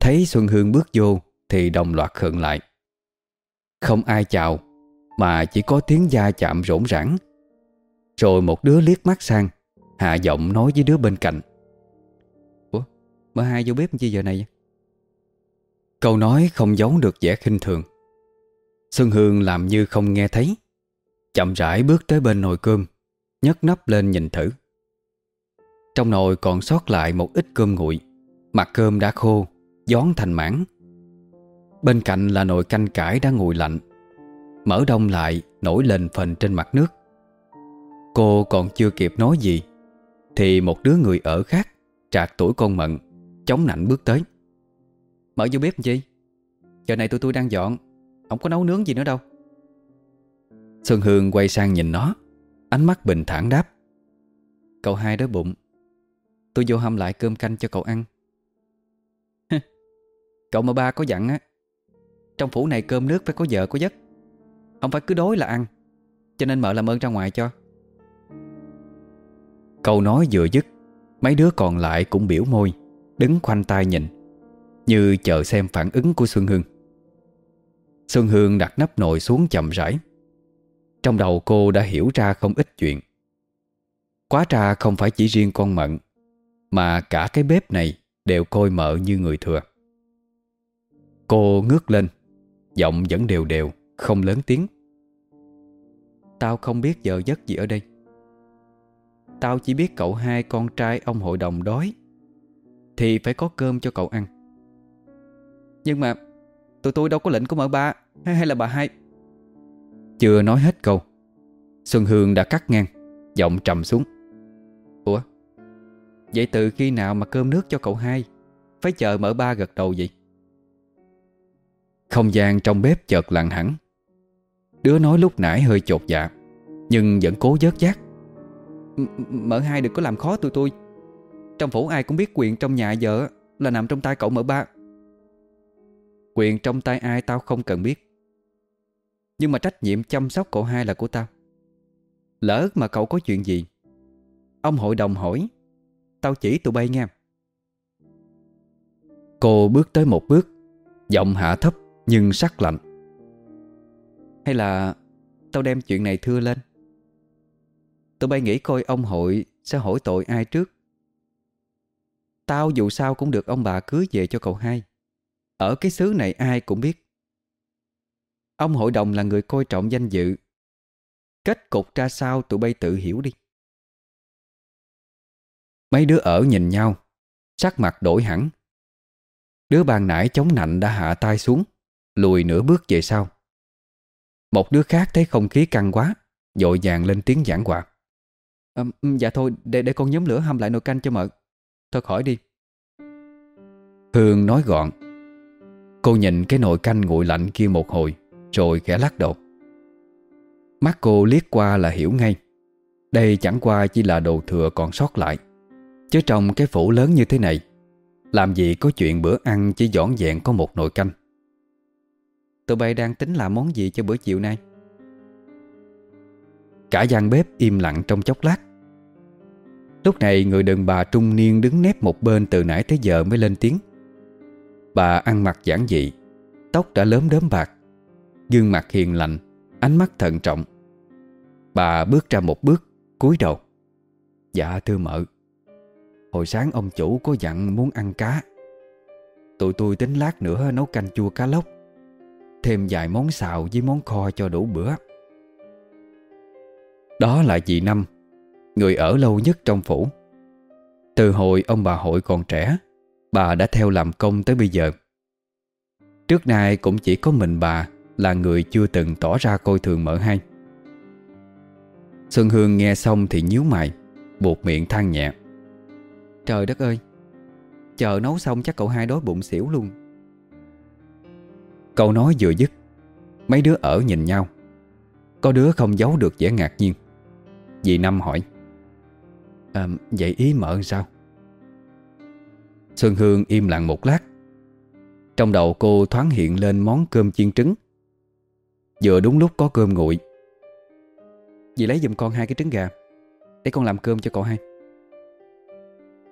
Thấy Xuân Hương bước vô Thì đồng loạt khựng lại. Không ai chào, Mà chỉ có tiếng da chạm rỗn rãng Rồi một đứa liếc mắt sang, Hạ giọng nói với đứa bên cạnh. Ủa mở hai vô bếp chi giờ này Câu nói không giấu được vẻ khinh thường. Xuân Hương làm như không nghe thấy. Chậm rãi bước tới bên nồi cơm, nhấc nắp lên nhìn thử. Trong nồi còn sót lại một ít cơm nguội. Mặt cơm đã khô, Gión thành mảng. Bên cạnh là nồi canh cải đã nguội lạnh Mở đông lại Nổi lên phần trên mặt nước. Cô còn chưa kịp nói gì, Thì một đứa người ở khác, Trạc tuổi con mận, Chống nạnh bước tới. Mở vô bếp làm chi? Giờ này tụi tôi đang dọn, Không có nấu nướng gì nữa đâu. Xuân Hương quay sang nhìn nó, Ánh mắt bình thản đáp. Cậu hai đói bụng, Tôi vô hâm lại cơm canh cho cậu ăn. Cậu mà ba có dặn á trong phủ này cơm nước phải có vợ, có giấc Không phải cứ đói là ăn, Cho nên mợ làm ơn ra ngoài cho. Câu nói vừa dứt, Mấy đứa còn lại cũng biểu môi, Đứng khoanh tay nhìn, Như chờ xem phản ứng của Xuân Hương. Xuân Hương đặt nắp nồi xuống chậm rãi. Trong đầu cô đã hiểu ra không ít chuyện. Quá ra không phải chỉ riêng con Mận, Mà cả cái bếp này Đều coi mợ như người thừa. Cô ngước lên Giọng vẫn đều đều, Không lớn tiếng. Tao không biết giờ giấc gì ở đây. Tao chỉ biết cậu hai con trai ông hội đồng đói, Thì phải có cơm cho cậu ăn. Nhưng mà Tụi tôi đâu có lệnh của mợ ba Hay là bà hai. Chưa nói hết câu, Xuân Hương đã cắt ngang, Giọng trầm xuống. Ủa? Vậy từ khi nào mà cơm nước cho cậu hai? Phải chờ mở ba gật đầu vậy? Không gian trong bếp chợt lặng hẳn. Đứa nói lúc nãy hơi chột dạ Nhưng vẫn cố dớt giác Mở hai đừng có làm khó tụi tôi. Trong phủ ai cũng biết quyền trong nhà vợ Là nằm trong tay cậu mở ba. Quyền trong tay ai tao không cần biết. Nhưng mà trách nhiệm chăm sóc cậu hai là của tao. Lỡ mà cậu có chuyện gì, Ông hội đồng hỏi, Tao chỉ tụi bay nghe. Cô bước tới một bước, Giọng hạ thấp nhưng sắc lạnh. Hay là Tao đem chuyện này thưa lên? Tụi bay nghĩ coi ông hội Sẽ hỏi tội ai trước. Tao dù sao cũng được ông bà cưới về cho cậu hai. Ở cái xứ này ai cũng biết. Ông hội đồng là người coi trọng danh dự. Kết cục ra sao tụi bay tự hiểu đi. Mấy đứa ở nhìn nhau, Sắc mặt đổi hẳn. Đứa bàn nãy chống nạnh đã hạ tay xuống. Lùi nửa bước về sau. Một đứa khác thấy không khí căng quá Dội vàng lên tiếng giảng hòa. À, Dạ thôi để, để con nhóm lửa hâm lại nồi canh cho mợ. Thôi khỏi đi. Hương nói gọn. Cô nhìn cái nồi canh nguội lạnh kia một hồi Rồi khẽ lắc đầu. Mắt cô liếc qua là hiểu ngay. Đây chẳng qua chỉ là đồ thừa còn sót lại. Chứ trong cái phủ lớn như thế này Làm gì có chuyện bữa ăn chỉ dọn dẹn có một nồi canh Tụi bay đang tính làm món gì cho bữa chiều nay? Cả gian bếp im lặng trong chốc lát. Lúc này người đàn bà trung niên đứng nép một bên từ nãy tới giờ mới lên tiếng. Bà ăn mặc giản dị, Tóc đã lớn đốm bạc, Gương mặt hiền lành, Ánh mắt thận trọng. Bà bước ra một bước, cúi đầu. Dạ thưa mợ. Hồi sáng ông chủ có dặn muốn ăn cá. Tụi tôi tính lát nữa nấu canh chua cá lóc. Thêm vài món xào với món kho cho đủ bữa. Đó là chị Năm, Người ở lâu nhất trong phủ. Từ hồi ông bà hội còn trẻ, Bà đã theo làm công tới bây giờ. Trước nay cũng chỉ có mình bà Là người chưa từng tỏ ra coi thường mở hai. Xuân Hương nghe xong thì nhíu mày, Buộc miệng than nhẹ. Trời đất ơi, Chờ nấu xong chắc cậu hai đói bụng xỉu luôn. Câu nói vừa dứt Mấy đứa ở nhìn nhau. Có đứa không giấu được vẻ ngạc nhiên. Dì Năm hỏi à, Vậy ý mở sao? Xuân Hương im lặng một lát. Trong đầu cô thoáng hiện lên món cơm chiên trứng. Vừa đúng lúc có cơm nguội. Dì lấy giùm con hai cái trứng gà Để con làm cơm cho cậu hai.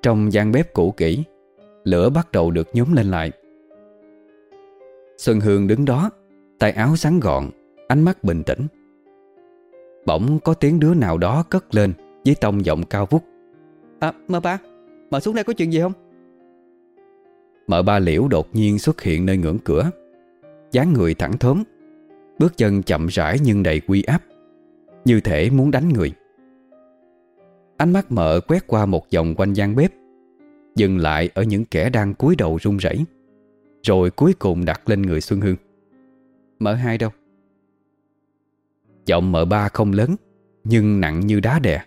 Trong gian bếp cũ kỹ Lửa bắt đầu được nhóm lên lại. Xuân Hương đứng đó Tay áo sáng gọn Ánh mắt bình tĩnh. Bỗng có tiếng đứa nào đó cất lên Với tông giọng cao vút. À mơ ba Mợ xuống đây có chuyện gì không? Mợ ba liễu đột nhiên xuất hiện nơi ngưỡng cửa. Dáng người thẳng thớm Bước chân chậm rãi nhưng đầy quy áp Như thể muốn đánh người. Ánh mắt mợ quét qua một vòng quanh gian bếp Dừng lại ở những kẻ đang cúi đầu run rẩy rồi cuối cùng đặt lên người Xuân Hương. Mợ hai đâu? Giọng mợ ba không lớn, Nhưng nặng như đá đè.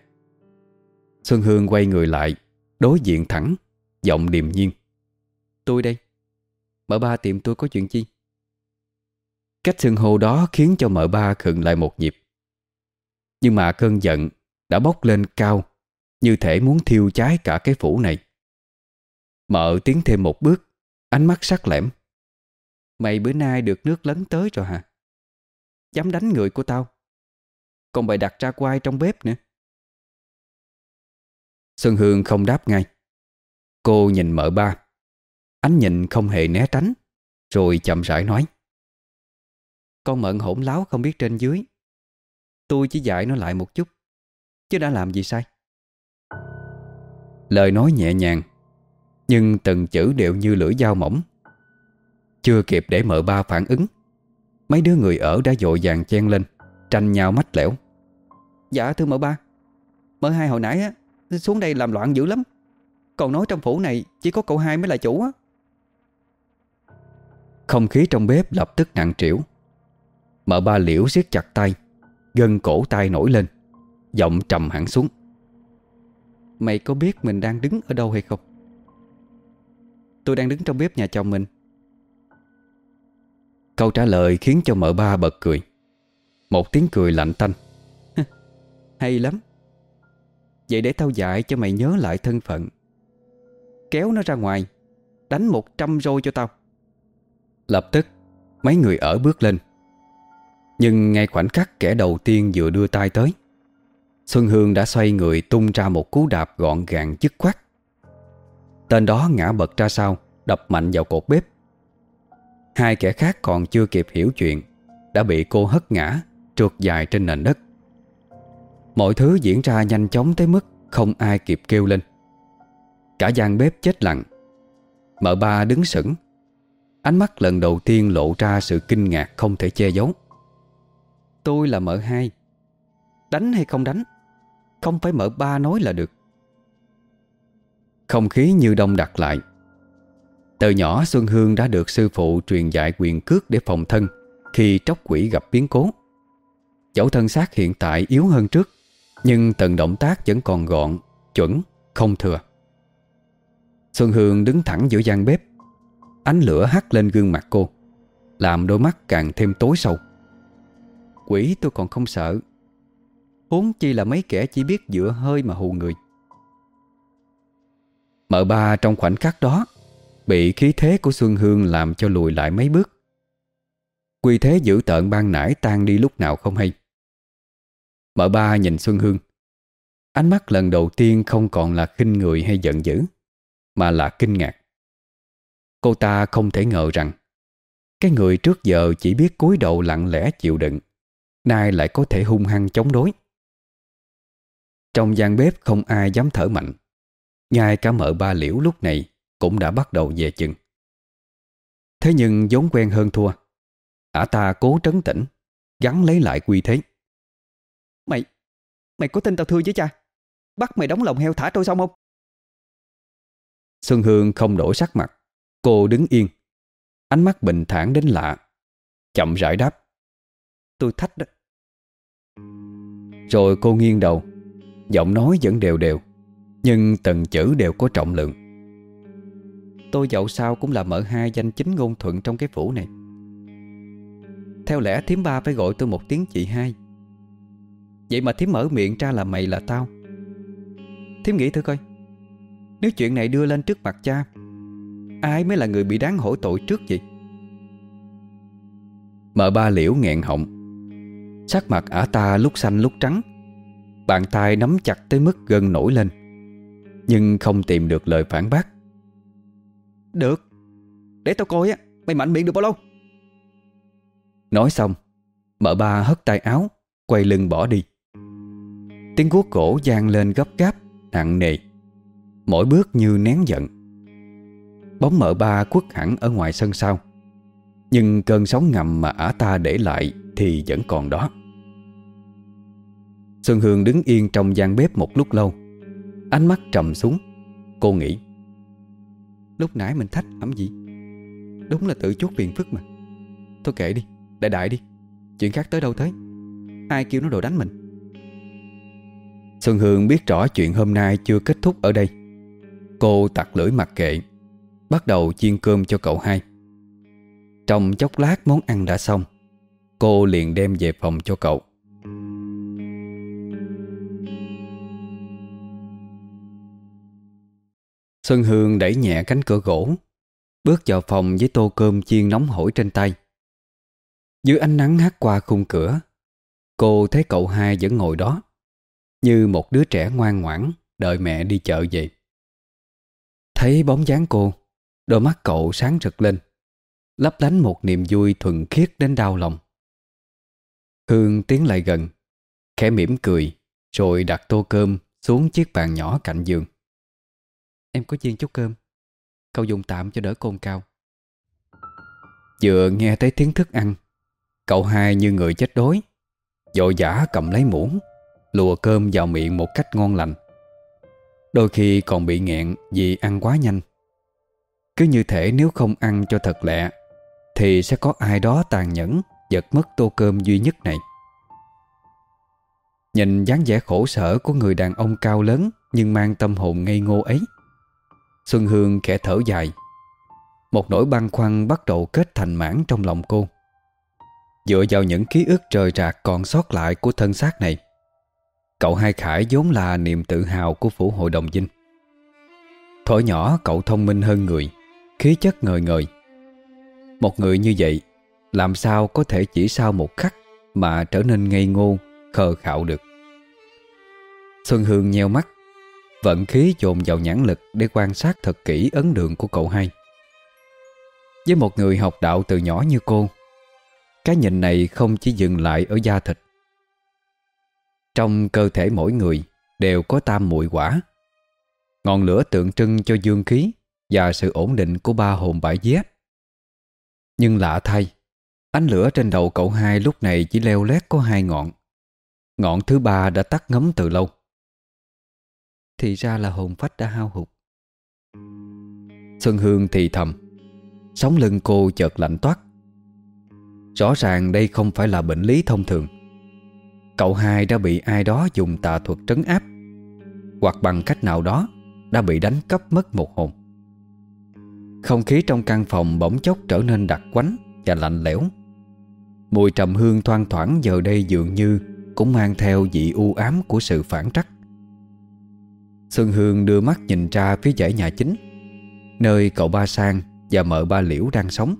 Xuân Hương quay người lại, Đối diện thẳng, Giọng điềm nhiên. Tôi đây. Mợ ba tìm tôi có chuyện chi? Cách xưng hô đó khiến cho mợ ba khựng lại một nhịp. Nhưng mà cơn giận Đã bốc lên cao, Như thể muốn thiêu cháy cả cái phủ này. Mợ tiến thêm một bước Ánh mắt sắc lẻm. Mày bữa nay được nước lấn tới rồi hả? Dám đánh người của tao. Còn bày đặt ra quai trong bếp nữa. Xuân Hương không đáp ngay. Cô nhìn mợ ba. Ánh nhìn không hề né tránh, Rồi chậm rãi nói. Con mận hỗn láo không biết trên dưới. Tôi chỉ dạy nó lại một chút, Chứ đã làm gì sai. Lời nói nhẹ nhàng nhưng từng chữ đều như lưỡi dao mỏng. Chưa kịp để mợ ba phản ứng, Mấy đứa người ở đã dội vàng chen lên, Tranh nhau mách lẻo. Dạ thưa mợ ba, Mợ hai hồi nãy á, Xuống đây làm loạn dữ lắm. Còn nói trong phủ này Chỉ có cậu hai mới là chủ á. Không khí trong bếp lập tức nặng trĩu. Mợ ba liễu siết chặt tay, Gân cổ tay nổi lên, Giọng trầm hẳn xuống. Mày có biết mình đang đứng ở đâu hay không? Tôi đang đứng trong bếp nhà chồng mình. Câu trả lời khiến cho mợ ba bật cười. Một tiếng cười lạnh tanh. Hay lắm. Vậy để tao dạy cho mày nhớ lại thân phận. Kéo nó ra ngoài, Đánh một trăm roi cho tao. Lập tức, Mấy người ở bước lên. Nhưng ngay khoảnh khắc kẻ đầu tiên vừa đưa tay tới, Xuân Hương đã xoay người tung ra một cú đạp gọn gàng dứt khoát. Tên đó ngã bật ra sau, Đập mạnh vào cột bếp. Hai kẻ khác còn chưa kịp hiểu chuyện, Đã bị cô hất ngã, Trượt dài trên nền đất. Mọi thứ diễn ra nhanh chóng tới mức Không ai kịp kêu lên. Cả gian bếp chết lặng. Mợ ba đứng sững. Ánh mắt lần đầu tiên lộ ra sự kinh ngạc không thể che giấu. Tôi là mợ hai. Đánh hay không đánh? Không phải mợ ba nói là được. Không khí như đông đặc lại từ nhỏ Xuân Hương đã được sư phụ truyền dạy quyền cước để phòng thân khi tróc quỷ gặp biến cố. Dẫu thân xác hiện tại yếu hơn trước, nhưng từng động tác vẫn còn gọn, chuẩn, không thừa. Xuân Hương đứng thẳng giữa gian bếp, ánh lửa hắt lên gương mặt cô, làm đôi mắt càng thêm tối sâu. Quỷ tôi còn không sợ, huống chi là mấy kẻ chỉ biết dựa hơi mà hù người. Mợ ba trong khoảnh khắc đó, Bị khí thế của Xuân Hương làm cho lùi lại mấy bước. Quy thế giữ tợn ban nãy tan đi lúc nào không hay. Mở ba nhìn Xuân Hương. Ánh mắt lần đầu tiên không còn là khinh người hay giận dữ, Mà là kinh ngạc. Cô ta không thể ngờ rằng, Cái người trước giờ chỉ biết cúi đầu lặng lẽ chịu đựng, Nay lại có thể hung hăng chống đối. Trong gian bếp không ai dám thở mạnh. Ngay cả mợ ba liễu lúc này cũng đã bắt đầu về chừng. Thế nhưng vốn quen hơn thua, ả ta cố trấn tĩnh, gắn lấy lại quy thế. Mày, mày có tin tao thưa với cha? Bắt mày đóng lòng heo thả trôi xong không? Xuân Hương không đổi sắc mặt, cô đứng yên, ánh mắt bình thản đến lạ, chậm rãi đáp. Tôi thách đó. Rồi cô nghiêng đầu, giọng nói vẫn đều đều, nhưng từng chữ đều có trọng lượng. Tôi dậu sao cũng là mở hai danh chính ngôn thuận trong cái phủ này. Theo lẽ thím ba phải gọi tôi một tiếng chị hai. Vậy mà thím mở miệng ra là mày là tao. Thím nghĩ thử coi, Nếu chuyện này đưa lên trước mặt cha, Ai mới là người bị đáng hổ tội trước vậy? Mợ ba liễu nghẹn họng. Sắc mặt ả ta lúc xanh lúc trắng, Bàn tay nắm chặt tới mức gân nổi lên. Nhưng không tìm được lời phản bác. Được. Để tao coi á Mày mạnh miệng được bao lâu? Nói xong Mợ ba hất tay áo Quay lưng bỏ đi. Tiếng guốc cổ gian lên gấp gáp Nặng nề. Mỗi bước như nén giận. Bóng mợ ba quất hẳn ở ngoài sân sau. Nhưng cơn sóng ngầm mà ả ta để lại Thì vẫn còn đó. Xuân Hương đứng yên trong gian bếp một lúc lâu Ánh mắt trầm xuống. Cô nghĩ Lúc nãy mình thách hẳm gì? Đúng là tự chuốt phiền phức mà. Thôi kệ đi, đại đại đi. Chuyện khác tới đâu tới? Ai kêu nó đồ đánh mình? Xuân Hương biết rõ chuyện hôm nay chưa kết thúc ở đây. Cô tặc lưỡi mặc kệ Bắt đầu chiên cơm cho cậu hai. Trong chốc lát món ăn đã xong Cô liền đem về phòng cho cậu. Xuân Hương đẩy nhẹ cánh cửa gỗ, Bước vào phòng với tô cơm chiên nóng hổi trên tay. Dưới ánh nắng hát qua khung cửa, Cô thấy cậu hai vẫn ngồi đó, Như một đứa trẻ ngoan ngoãn Đợi mẹ đi chợ về. Thấy bóng dáng cô, Đôi mắt cậu sáng rực lên, Lấp lánh một niềm vui thuần khiết đến đau lòng. Hương tiến lại gần, Khẽ mỉm cười, Rồi đặt tô cơm xuống chiếc bàn nhỏ cạnh giường. Em có chiên chút cơm. Cậu dùng tạm cho đỡ cồn cao Vừa nghe thấy tiếng thức ăn, Cậu hai như người chết đói Dội giả cầm lấy muỗng, Lùa cơm vào miệng một cách ngon lành. Đôi khi còn bị nghẹn Vì ăn quá nhanh. Cứ như thể nếu không ăn cho thật lẹ, Thì sẽ có ai đó tàn nhẫn, Giật mất tô cơm duy nhất này. Nhìn dáng vẻ khổ sở của người đàn ông cao lớn Nhưng mang tâm hồn ngây ngô ấy Xuân Hương khẽ thở dài. Một nỗi băn khoăn bắt đầu kết thành mảng trong lòng cô. Dựa vào những ký ức trời rạc còn sót lại của thân xác này, Cậu Hai Khải vốn là niềm tự hào của phủ hội đồng dinh. Thổi nhỏ, cậu thông minh hơn người, Khí chất ngời ngời. Một người như vậy, Làm sao có thể chỉ sau một khắc Mà trở nên ngây ngô, Khờ khạo được? Xuân Hương nheo mắt Vận khí dồn vào nhãn lực Để quan sát thật kỹ ấn đường của cậu hai. Với một người học đạo từ nhỏ như cô, Cái nhìn này không chỉ dừng lại ở da thịt. Trong cơ thể mỗi người Đều có tam muội quả, Ngọn lửa tượng trưng cho dương khí Và sự ổn định của ba hồn bãi vé Nhưng lạ thay, Ánh lửa trên đầu cậu hai lúc này chỉ leo lét có hai ngọn. Ngọn thứ ba đã tắt ngấm từ lâu. Thì ra là hồn phách đã hao hụt. Xuân Hương thì thầm, Sống lưng cô chợt lạnh toát. Rõ ràng đây không phải là bệnh lý thông thường. Cậu hai đã bị ai đó dùng tà thuật trấn áp, Hoặc bằng cách nào đó Đã bị đánh cắp mất một hồn. Không khí trong căn phòng bỗng chốc trở nên đặc quánh Và lạnh lẽo. Mùi trầm hương thoang thoảng giờ đây dường như Cũng mang theo vị u ám của sự phản trắc. Xuân Hương đưa mắt nhìn ra phía dãy nhà chính, Nơi cậu ba sang và mợ ba liễu đang sống.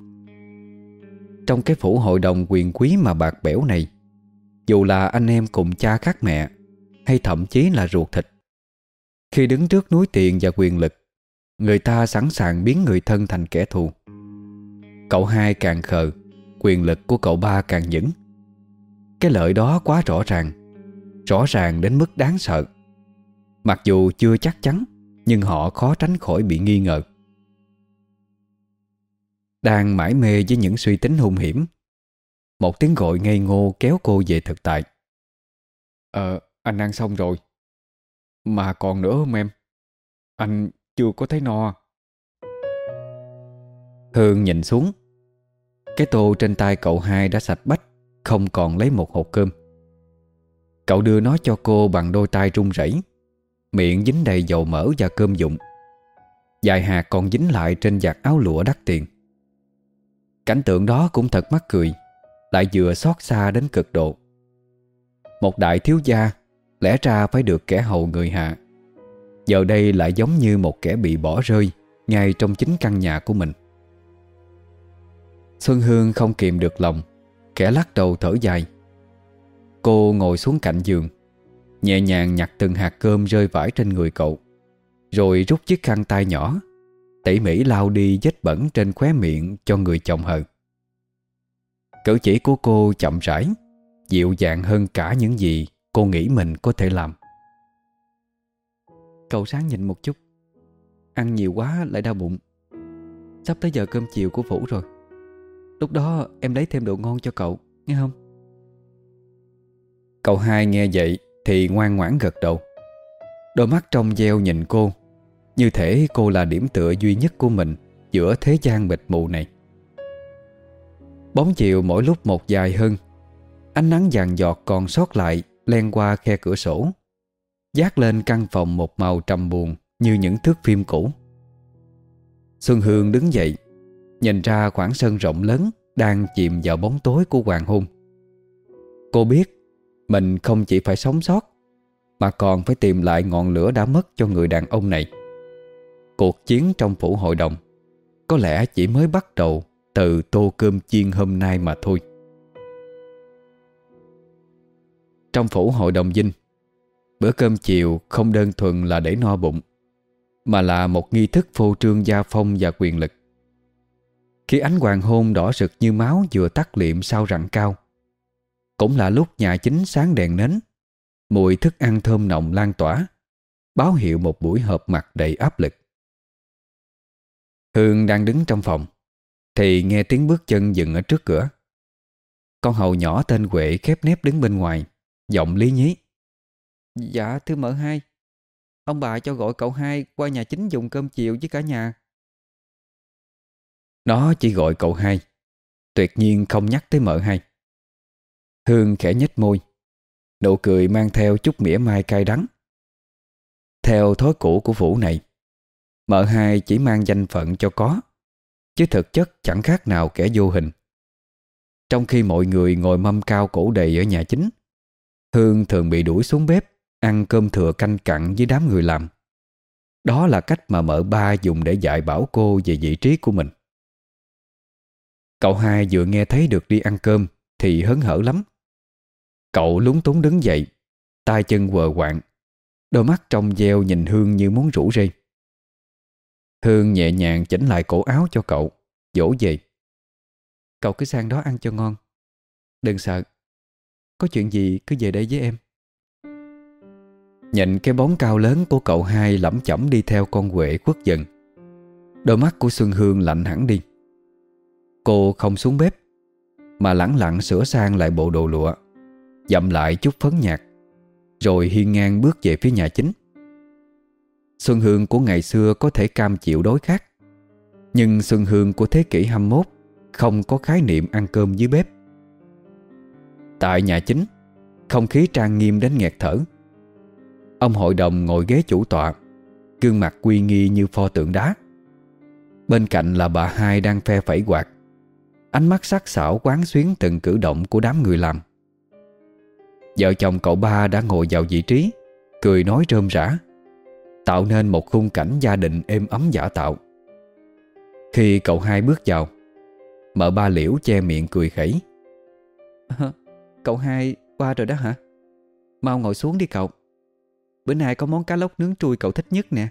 Trong cái phủ hội đồng quyền quý mà bạc bẽo này, Dù là anh em cùng cha khác mẹ, Hay thậm chí là ruột thịt, Khi đứng trước núi tiền và quyền lực, Người ta sẵn sàng biến người thân thành kẻ thù. Cậu hai càng khờ, Quyền lực của cậu ba càng vững Cái lợi đó quá rõ ràng Rõ ràng đến mức đáng sợ. Mặc dù chưa chắc chắn Nhưng họ khó tránh khỏi bị nghi ngờ. Đang mãi mê với những suy tính hung hiểm Một tiếng gọi ngây ngô kéo cô về thực tại. Ờ, anh ăn xong rồi. Mà còn nữa không em? Anh chưa có thấy no. Hương nhìn xuống. Cái tô trên tay cậu hai đã sạch bách Không còn lấy một hộp cơm. Cậu đưa nó cho cô bằng đôi tay run rẩy. Miệng dính đầy dầu mỡ và cơm dụng. Dài hạt còn dính lại trên giặt áo lụa đắt tiền. Cảnh tượng đó cũng thật mắc cười, Lại vừa xót xa đến cực độ. Một đại thiếu gia, Lẽ ra phải được kẻ hầu người hạ. Giờ đây lại giống như một kẻ bị bỏ rơi Ngay trong chính căn nhà của mình. Xuân Hương không kìm được lòng Kẻ lắc đầu thở dài. Cô ngồi xuống cạnh giường Nhẹ nhàng nhặt từng hạt cơm rơi vãi trên người cậu, Rồi rút chiếc khăn tay nhỏ, Tỉ mỉ lau đi vết bẩn trên khóe miệng cho người chồng hờ. Cử chỉ của cô chậm rãi, Dịu dàng hơn cả những gì cô nghĩ mình có thể làm. Cậu sáng nhìn một chút, Ăn nhiều quá lại đau bụng. Sắp tới giờ cơm chiều của vũ rồi. Lúc đó em lấy thêm đồ ngon cho cậu, Nghe không? Cậu hai nghe vậy thì ngoan ngoãn gật đầu. Đôi mắt trong veo nhìn cô, Như thể cô là điểm tựa duy nhất của mình Giữa thế gian mịt mù này. Bóng chiều mỗi lúc một dài hơn, Ánh nắng vàng giọt còn sót lại Len qua khe cửa sổ, Dát lên căn phòng một màu trầm buồn Như những thước phim cũ. Xuân Hương đứng dậy, Nhìn ra khoảng sân rộng lớn Đang chìm vào bóng tối của hoàng hôn. Cô biết mình không chỉ phải sống sót, Mà còn phải tìm lại ngọn lửa đã mất cho người đàn ông này. Cuộc chiến trong phủ hội đồng Có lẽ chỉ mới bắt đầu Từ tô cơm chiên hôm nay mà thôi. Trong phủ hội đồng dinh, Bữa cơm chiều không đơn thuần là để no bụng, Mà là một nghi thức phô trương gia phong và quyền lực. Khi ánh hoàng hôn đỏ rực như máu vừa tắt liệm sau rặng cao cũng là lúc nhà chính sáng đèn nến. Mùi thức ăn thơm nồng lan tỏa Báo hiệu một buổi họp mặt đầy áp lực. Hương đang đứng trong phòng Thì nghe tiếng bước chân dừng ở trước cửa. Con hầu nhỏ tên Huệ khép nép đứng bên ngoài Giọng lý nhí. Dạ thưa mợ hai. Ông bà cho gọi cậu hai qua nhà chính dùng cơm chiều với cả nhà. Nó chỉ gọi cậu hai Tuyệt nhiên không nhắc tới mợ hai Hương khẽ nhếch môi. Nụ cười mang theo chút mỉa mai cay đắng. Theo thói cũ của vũ này Mợ hai chỉ mang danh phận cho có, Chứ thực chất chẳng khác nào kẻ vô hình. Trong khi mọi người ngồi mâm cao cổ đầy ở nhà chính, Hương thường bị đuổi xuống bếp, Ăn cơm thừa canh cặn với đám người làm. Đó là cách mà mợ ba dùng để dạy bảo cô về vị trí của mình. Cậu hai vừa nghe thấy được đi ăn cơm Thì hớn hở lắm. Cậu lúng túng đứng dậy, tay chân quờ quạng, Đôi mắt trong veo nhìn Hương như muốn rủ rê. Hương nhẹ nhàng chỉnh lại cổ áo cho cậu Dỗ về. Cậu cứ sang đó ăn cho ngon. Đừng sợ, Có chuyện gì cứ về đây với em. Nhìn cái bóng cao lớn của cậu hai lẩm chẩm đi theo con quệ quất dần. Đôi mắt của Xuân Hương lạnh hẳn đi. Cô không xuống bếp, Mà lẳng lặng sửa sang lại bộ đồ lụa. Dậm lại chút phấn nhạt, Rồi hiên ngang bước về phía nhà chính. Xuân Hương của ngày xưa có thể cam chịu đối khác, Nhưng Xuân Hương của thế kỷ 21 Không có khái niệm ăn cơm dưới bếp. Tại nhà chính, Không khí trang nghiêm đến nghẹt thở. Ông hội đồng ngồi ghế chủ tọa, Gương mặt quy nghi như pho tượng đá. Bên cạnh là bà hai đang phe phẩy quạt, Ánh mắt sắc sảo quán xuyến từng cử động của đám người làm. Vợ chồng cậu ba đã ngồi vào vị trí Cười nói rơm rã Tạo nên một khung cảnh gia đình êm ấm giả tạo. Khi cậu hai bước vào Mợ ba liễu che miệng cười khẩy. À, Cậu hai qua rồi đó hả? Mau ngồi xuống đi cậu. Bữa nay có món cá lóc nướng trui cậu thích nhất nè.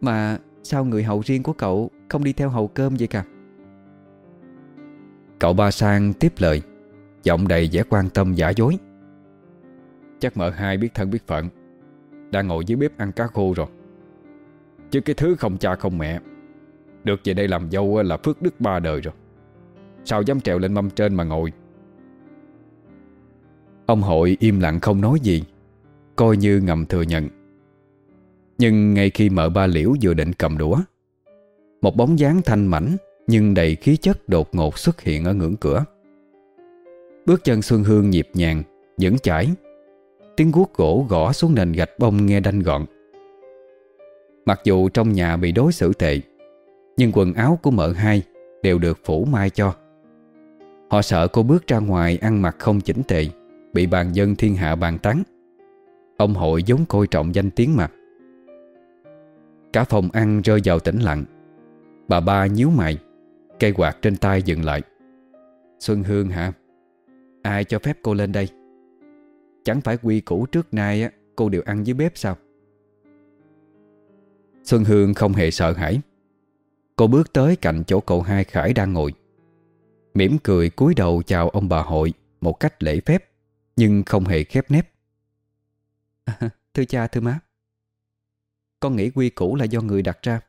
Mà sao người hầu riêng của cậu Không đi theo hầu cơm vậy cả Cậu ba sang tiếp lời Giọng đầy vẻ quan tâm giả dối Chắc mợ hai biết thân biết phận. Đang ngồi dưới bếp ăn cá khô rồi. Chứ cái thứ không cha không mẹ, Được về đây làm dâu là phước đức ba đời rồi. Sao dám trèo lên mâm trên mà ngồi? Ông hội im lặng không nói gì, Coi như ngầm thừa nhận. Nhưng ngay khi mợ ba liễu vừa định cầm đũa, Một bóng dáng thanh mảnh Nhưng đầy khí chất đột ngột xuất hiện ở ngưỡng cửa. Bước chân Xuân Hương nhịp nhàng Dẫn chải Tiếng guốc gỗ gõ xuống nền gạch bông nghe đanh gọn. Mặc dù trong nhà bị đối xử tệ, Nhưng quần áo của mợ hai Đều được phủ mai cho. Họ sợ cô bước ra ngoài ăn mặc không chỉnh tệ, Bị bàn dân thiên hạ bàn tán. Ông hội giống coi trọng danh tiếng mặt Cả phòng ăn rơi vào tĩnh lặng. Bà ba nhíu mày, Cây quạt trên tay dừng lại. Xuân Hương hả? Ai cho phép cô lên đây? Chẳng phải quy củ trước nay Cô đều ăn dưới bếp sao? Xuân Hương không hề sợ hãi. Cô bước tới cạnh chỗ cậu hai Khải đang ngồi. Mỉm cười cúi đầu chào ông bà hội Một cách lễ phép Nhưng không hề khép nép. À, Thưa cha thưa má. Con nghĩ quy củ là do người đặt ra.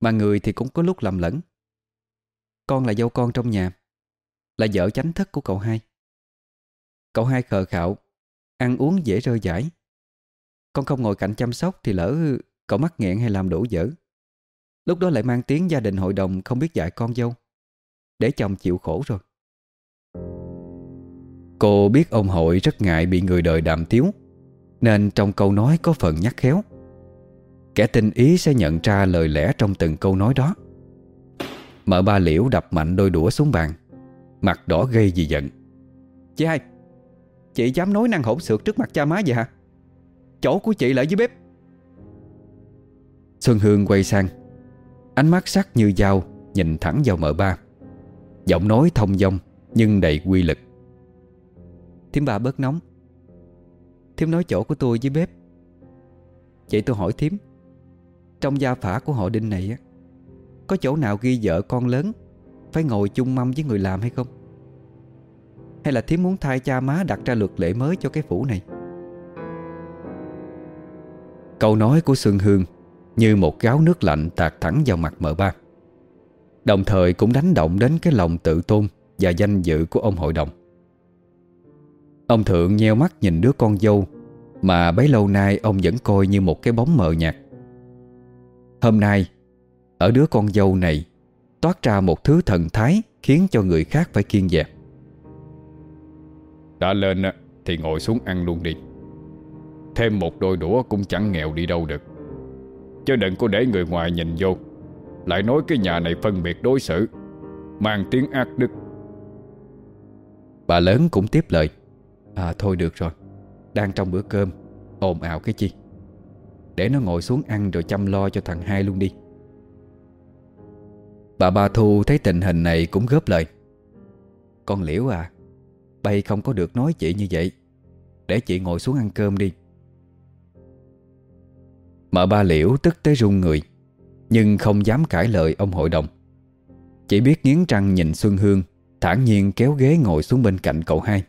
Mà người thì cũng có lúc lầm lẫn. Con là dâu con trong nhà Là vợ chánh thất của cậu hai. Cậu hai khờ khạo, Ăn uống dễ rơi giải Con không ngồi cạnh chăm sóc Thì lỡ cậu mắc nghẹn hay làm đổ dở Lúc đó lại mang tiếng gia đình hội đồng Không biết dạy con dâu, Để chồng chịu khổ rồi. Cô biết ông hội rất ngại bị người đời đàm tiếu, Nên trong câu nói có phần nhắc khéo. Kẻ tinh ý sẽ nhận ra lời lẽ trong từng câu nói đó. Mở ba liễu đập mạnh đôi đũa xuống bàn, Mặt đỏ gây vì giận. Chị hai! Chị dám nói năng hỗn xược trước mặt cha má vậy hả? Chỗ của chị lại dưới bếp. Xuân Hương quay sang. Ánh mắt sắc như dao, Nhìn thẳng vào mợ ba. Giọng nói thông dong, Nhưng đầy quy lực. Thím bà bớt nóng. Thím nói chỗ của tôi dưới bếp. Vậy tôi hỏi thím, Trong gia phả của họ đinh này Có chỗ nào ghi vợ con lớn Phải ngồi chung mâm với người làm hay không? Hay là thím muốn thay cha má đặt ra luật lệ mới cho cái phủ này? Câu nói của Xuân Hương Như một gáo nước lạnh tạt thẳng vào mặt mợ ba. Đồng thời cũng đánh động đến cái lòng tự tôn Và danh dự của ông hội đồng. Ông Thượng nheo mắt nhìn đứa con dâu Mà bấy lâu nay ông vẫn coi như một cái bóng mờ nhạt. Hôm nay, Ở đứa con dâu này Toát ra một thứ thần thái Khiến cho người khác phải kiên dè. Đã lên thì ngồi xuống ăn luôn đi. Thêm một đôi đũa cũng chẳng nghèo đi đâu được. Chứ đừng có để người ngoài nhìn vô. Lại nói cái nhà này phân biệt đối xử, Mang tiếng ác đức. Bà lớn cũng tiếp lời. À thôi được rồi. Đang trong bữa cơm, ồn ào cái chi? Để nó ngồi xuống ăn rồi chăm lo cho thằng hai luôn đi. Bà ba Thu thấy tình hình này cũng góp lời. Con Liễu à Bay không có được nói chị như vậy. Để chị ngồi xuống ăn cơm đi. Mợ ba Liễu tức tới run người, Nhưng không dám cãi lời ông hội đồng. Chỉ biết nghiến răng nhìn Xuân Hương, thản nhiên kéo ghế ngồi xuống bên cạnh cậu hai.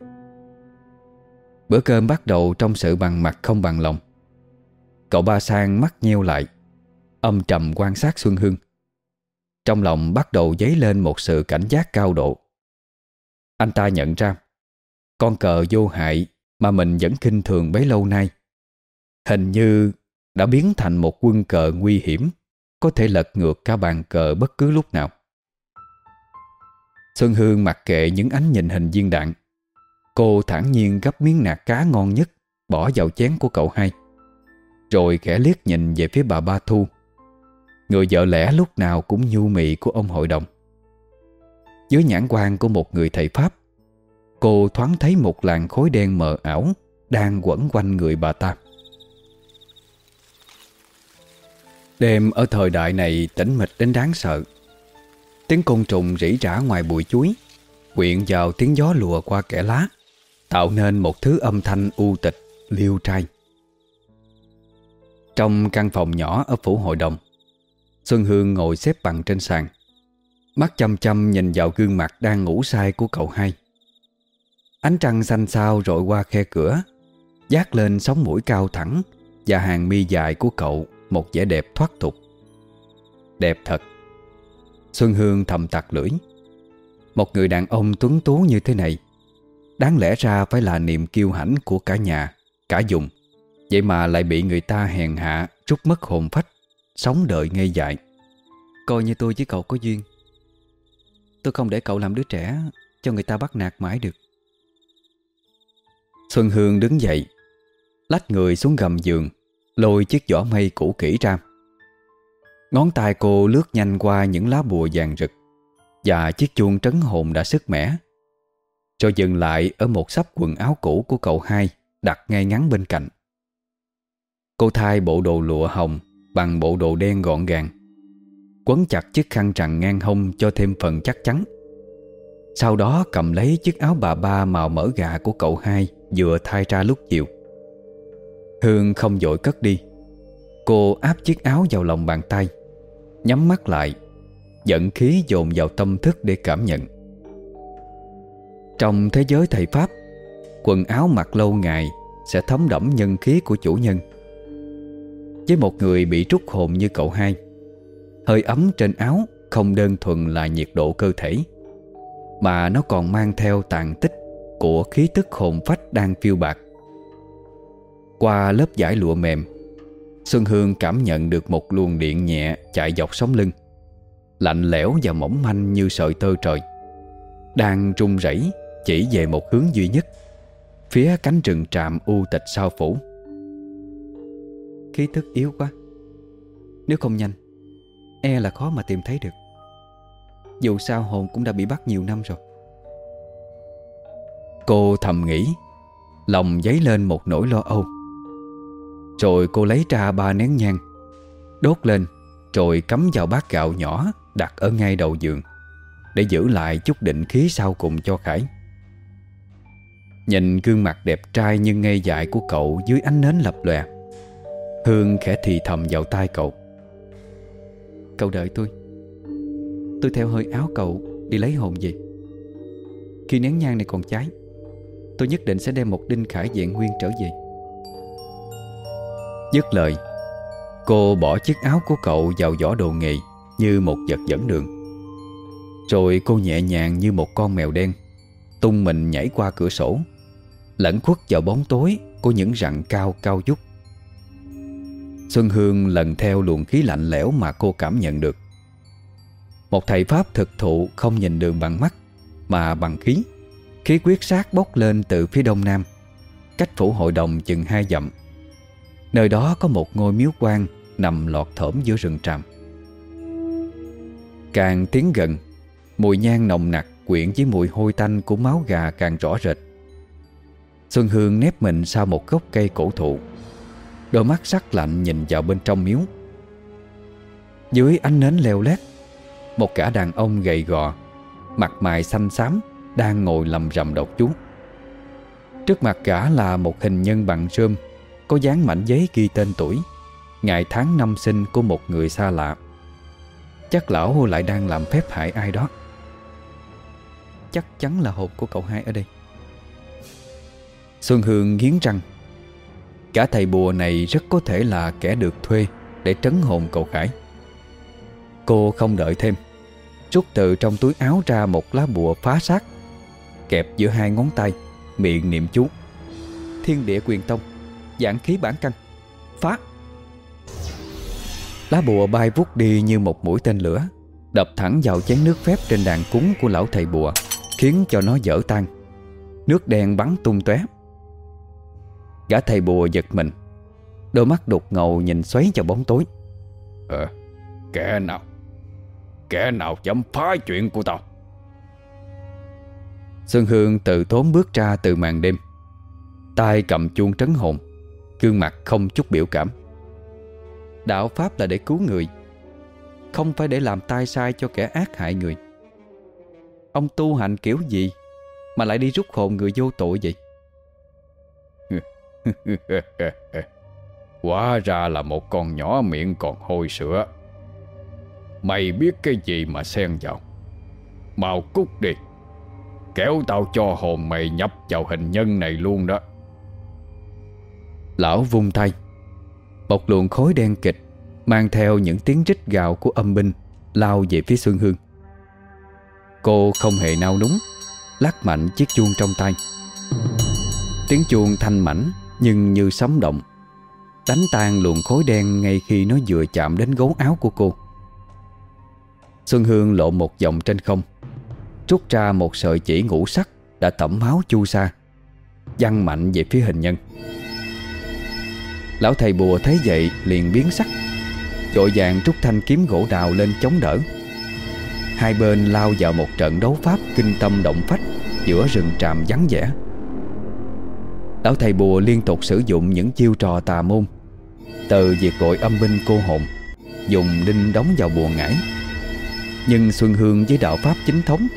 Bữa cơm bắt đầu trong sự bằng mặt không bằng lòng. Cậu ba sang mắt nheo lại, Âm trầm quan sát Xuân Hương. Trong lòng bắt đầu dấy lên một sự cảnh giác cao độ. Anh ta nhận ra con cờ vô hại mà mình vẫn kinh thường bấy lâu nay. Hình như đã biến thành một quân cờ nguy hiểm, Có thể lật ngược cả bàn cờ bất cứ lúc nào. Xuân Hương mặc kệ những ánh nhìn hình viên đạn. Cô thản nhiên gấp miếng nạc cá ngon nhất, Bỏ vào chén của cậu hai. Rồi khẽ liếc nhìn về phía bà Ba Thu. Người vợ lẽ lúc nào cũng nhu mị của ông hội đồng. Dưới nhãn quan của một người thầy Pháp Cô thoáng thấy một làn khối đen mờ ảo Đang quẩn quanh người bà ta. Đêm ở thời đại này tĩnh mịch đến đáng sợ. Tiếng côn trùng rỉ rả ngoài bụi chuối Quyện vào tiếng gió lùa qua kẽ lá Tạo nên một thứ âm thanh u tịch, liêu trai. Trong căn phòng nhỏ ở phủ hội đồng Xuân Hương ngồi xếp bằng trên sàn Mắt chăm chăm nhìn vào gương mặt đang ngủ say của cậu hai. Ánh trăng xanh xao rọi qua khe cửa, Dát lên sóng mũi cao thẳng Và hàng mi dài của cậu Một vẻ đẹp thoát tục. Đẹp thật. Xuân Hương thầm tặc lưỡi. Một người đàn ông tuấn tú như thế này, Đáng lẽ ra phải là niềm kiêu hãnh của cả nhà, Cả dùng Vậy mà lại bị người ta hèn hạ, Trút mất hồn phách, Sống đợi ngây dại. Coi như tôi với cậu có duyên. Tôi không để cậu làm đứa trẻ Cho người ta bắt nạt mãi được. Xuân Hương đứng dậy, Lách người xuống gầm giường, Lôi chiếc giỏ mây cũ kỹ ra. Ngón tay cô lướt nhanh qua những lá bùa vàng rực Và chiếc chuông trấn hồn đã sức mẻ. Rồi dừng lại ở một sắp quần áo cũ của cậu hai Đặt ngay ngắn bên cạnh. Cô thay bộ đồ lụa hồng Bằng bộ đồ đen gọn gàng, Quấn chặt chiếc khăn trằn ngang hông Cho thêm phần chắc chắn. Sau đó cầm lấy chiếc áo bà ba màu mỡ gà của cậu hai Vừa thay ra lúc chiều Hương không dội cất đi. Cô áp chiếc áo vào lòng bàn tay, Nhắm mắt lại, Dẫn khí dồn vào tâm thức để cảm nhận. Trong thế giới thầy Pháp, Quần áo mặc lâu ngày Sẽ thấm đẫm nhân khí của chủ nhân. Với một người bị trút hồn như cậu hai, Hơi ấm trên áo Không đơn thuần là nhiệt độ cơ thể, Mà nó còn mang theo tàn tích. Của khí tức hồn phách đang phiêu bạc Qua lớp giải lụa mềm, Xuân Hương cảm nhận được một luồng điện nhẹ chạy dọc sống lưng, Lạnh lẽo và mỏng manh như sợi tơ trời, Đang rung rẩy chỉ về một hướng duy nhất, Phía cánh rừng trạm u tịch sao phủ. Khí tức yếu quá. Nếu không nhanh E là khó mà tìm thấy được. Dù sao hồn cũng đã bị bắt nhiều năm rồi. Cô thầm nghĩ, Lòng dấy lên một nỗi lo âu. Rồi cô lấy ra ba nén nhang, Đốt lên, Rồi cắm vào bát gạo nhỏ Đặt ở ngay đầu giường, Để giữ lại chút định khí sau cùng cho Khải. Nhìn gương mặt đẹp trai nhưng ngây dại của cậu Dưới ánh nến lập lòe, Hương khẽ thì thầm vào tai cậu. Cậu đợi tôi. Tôi theo hơi áo cậu Đi lấy hồn về. Khi nén nhang này còn cháy Tôi nhất định sẽ đem một đinh khải dạng nguyên trở về. Dứt lời, Cô bỏ chiếc áo của cậu vào giỏ đồ nghề Như một vật dẫn đường. Rồi cô nhẹ nhàng như một con mèo đen, Tung mình nhảy qua cửa sổ. Lẫn khuất vào bóng tối Của những rặng cao cao dút Xuân Hương lần theo luồng khí lạnh lẽo Mà cô cảm nhận được. Một thầy Pháp thực thụ Không nhìn đường bằng mắt, Mà bằng khí. Khí quyết sát bốc lên từ phía đông nam. Cách phủ hội đồng chừng hai dặm. Nơi đó có một ngôi miếu quan Nằm lọt thởm giữa rừng tràm. Càng tiến gần, Mùi nhang nồng nặc quyện với mùi hôi tanh của máu gà càng rõ rệt. Xuân Hương nép mình sau một gốc cây cổ thụ. Đôi mắt sắc lạnh nhìn vào bên trong miếu. Dưới ánh nến leo lét, Một cả đàn ông gầy gò, Mặt mày xanh xám đang ngồi lầm rầm đọc chú. Trước mặt gã là một hình nhân bằng rơm, Có dán mảnh giấy ghi tên tuổi, Ngày tháng năm sinh của một người xa lạ. Chắc lão lại đang làm phép hại ai đó. Chắc chắn là hồn của cậu hai ở đây. Xuân Hương nghiến răng. Cả thầy bùa này rất có thể là kẻ được thuê Để trấn hồn cậu Khải. Cô không đợi thêm, Rút từ trong túi áo ra một lá bùa phá xác. Kẹp giữa hai ngón tay, Miệng niệm chú. Thiên địa quyền tông, Giảng khí bản căn. Phá. Lá bùa bay vút đi như một mũi tên lửa, Đập thẳng vào chén nước phép trên đàn cúng của lão thầy bùa, Khiến cho nó dở tan. Nước đen bắn tung tóe. Gã thầy bùa giật mình, Đôi mắt đục ngầu nhìn xoáy vào bóng tối. Ờ Kẻ nào? Kẻ nào dám phá chuyện của tao? Xuân Hương từ tốn bước ra từ màn đêm. Tay cầm chuông trấn hồn, Gương mặt không chút biểu cảm. Đạo Pháp là để cứu người, Không phải để làm tai sai cho kẻ ác hại người. Ông tu hành kiểu gì Mà lại đi rút hồn người vô tội vậy? Quá ra là một con nhỏ miệng còn hôi sữa. Mày biết cái gì mà xen vào? Mau cút đi. Kéo tao cho hồn mày nhập vào hình nhân này luôn đó. Lão vung tay Một luồng khối đen kịch Mang theo những tiếng rít gào của âm binh Lao về phía Xuân Hương. Cô không hề nao núng, Lắc mạnh chiếc chuông trong tay. Tiếng chuông thanh mảnh Nhưng như sóng động, Đánh tan luồng khối đen Ngay khi nó vừa chạm đến gấu áo của cô. Xuân Hương lộ một vòng trên không rút ra một sợi chỉ ngũ sắc Đã tẩm máu chu sa, Văng mạnh về phía hình nhân. Lão thầy bùa thấy vậy liền biến sắc Đội vàng rút thanh kiếm gỗ đào lên chống đỡ. Hai bên lao vào một trận đấu pháp kinh tâm động phách Giữa rừng tràm vắng vẻ. Lão thầy bùa liên tục sử dụng những chiêu trò tà môn, Từ việc gọi âm binh cô hồn, Dùng đinh đóng vào bùa ngải. Nhưng Xuân Hương với đạo pháp chính thống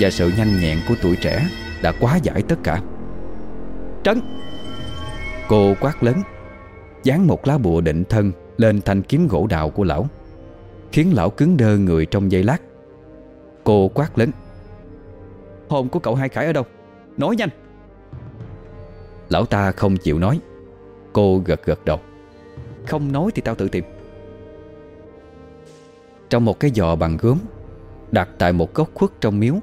và sự nhanh nhẹn của tuổi trẻ Đã quá giải tất cả. Trấn! Cô quát lớn, Dán một lá bùa định thân Lên thanh kiếm gỗ đào của lão, Khiến lão cứng đơ người trong giây lát. Cô quát lớn, Hồn của cậu hai Khải ở đâu? Nói nhanh! Lão ta không chịu nói, Cô gật gật đầu, Không nói thì tao tự tìm. Trong một cái giò bằng gốm, Đặt tại một góc khuất trong miếu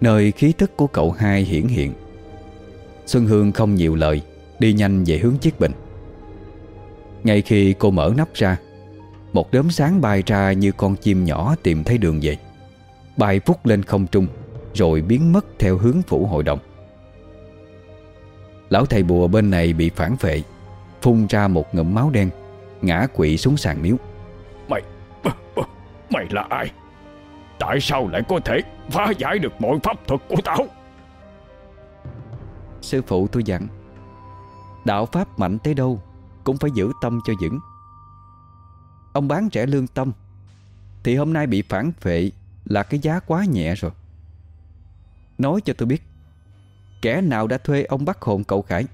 Nơi khí tức của cậu hai hiển hiện. Xuân Hương không nhiều lời, Đi nhanh về hướng chiếc bình. Ngay khi cô mở nắp ra, Một đốm sáng bay ra như con chim nhỏ tìm thấy đường về. Bay phút lên không trung, Rồi biến mất theo hướng phủ hội đồng. Lão thầy bùa bên này bị phản vệ, Phun ra một ngụm máu đen, Ngã quỵ xuống sàn miếu. Mày Mày là ai? Tại sao lại có thể phá giải được mọi pháp thuật của tao? Sư phụ tôi dặn Đạo Pháp mạnh tới đâu Cũng phải giữ tâm cho vững. Ông bán rẻ lương tâm Thì hôm nay bị phản phệ Là cái giá quá nhẹ rồi. Nói cho tôi biết Kẻ nào đã thuê ông bắt hồn cậu Khải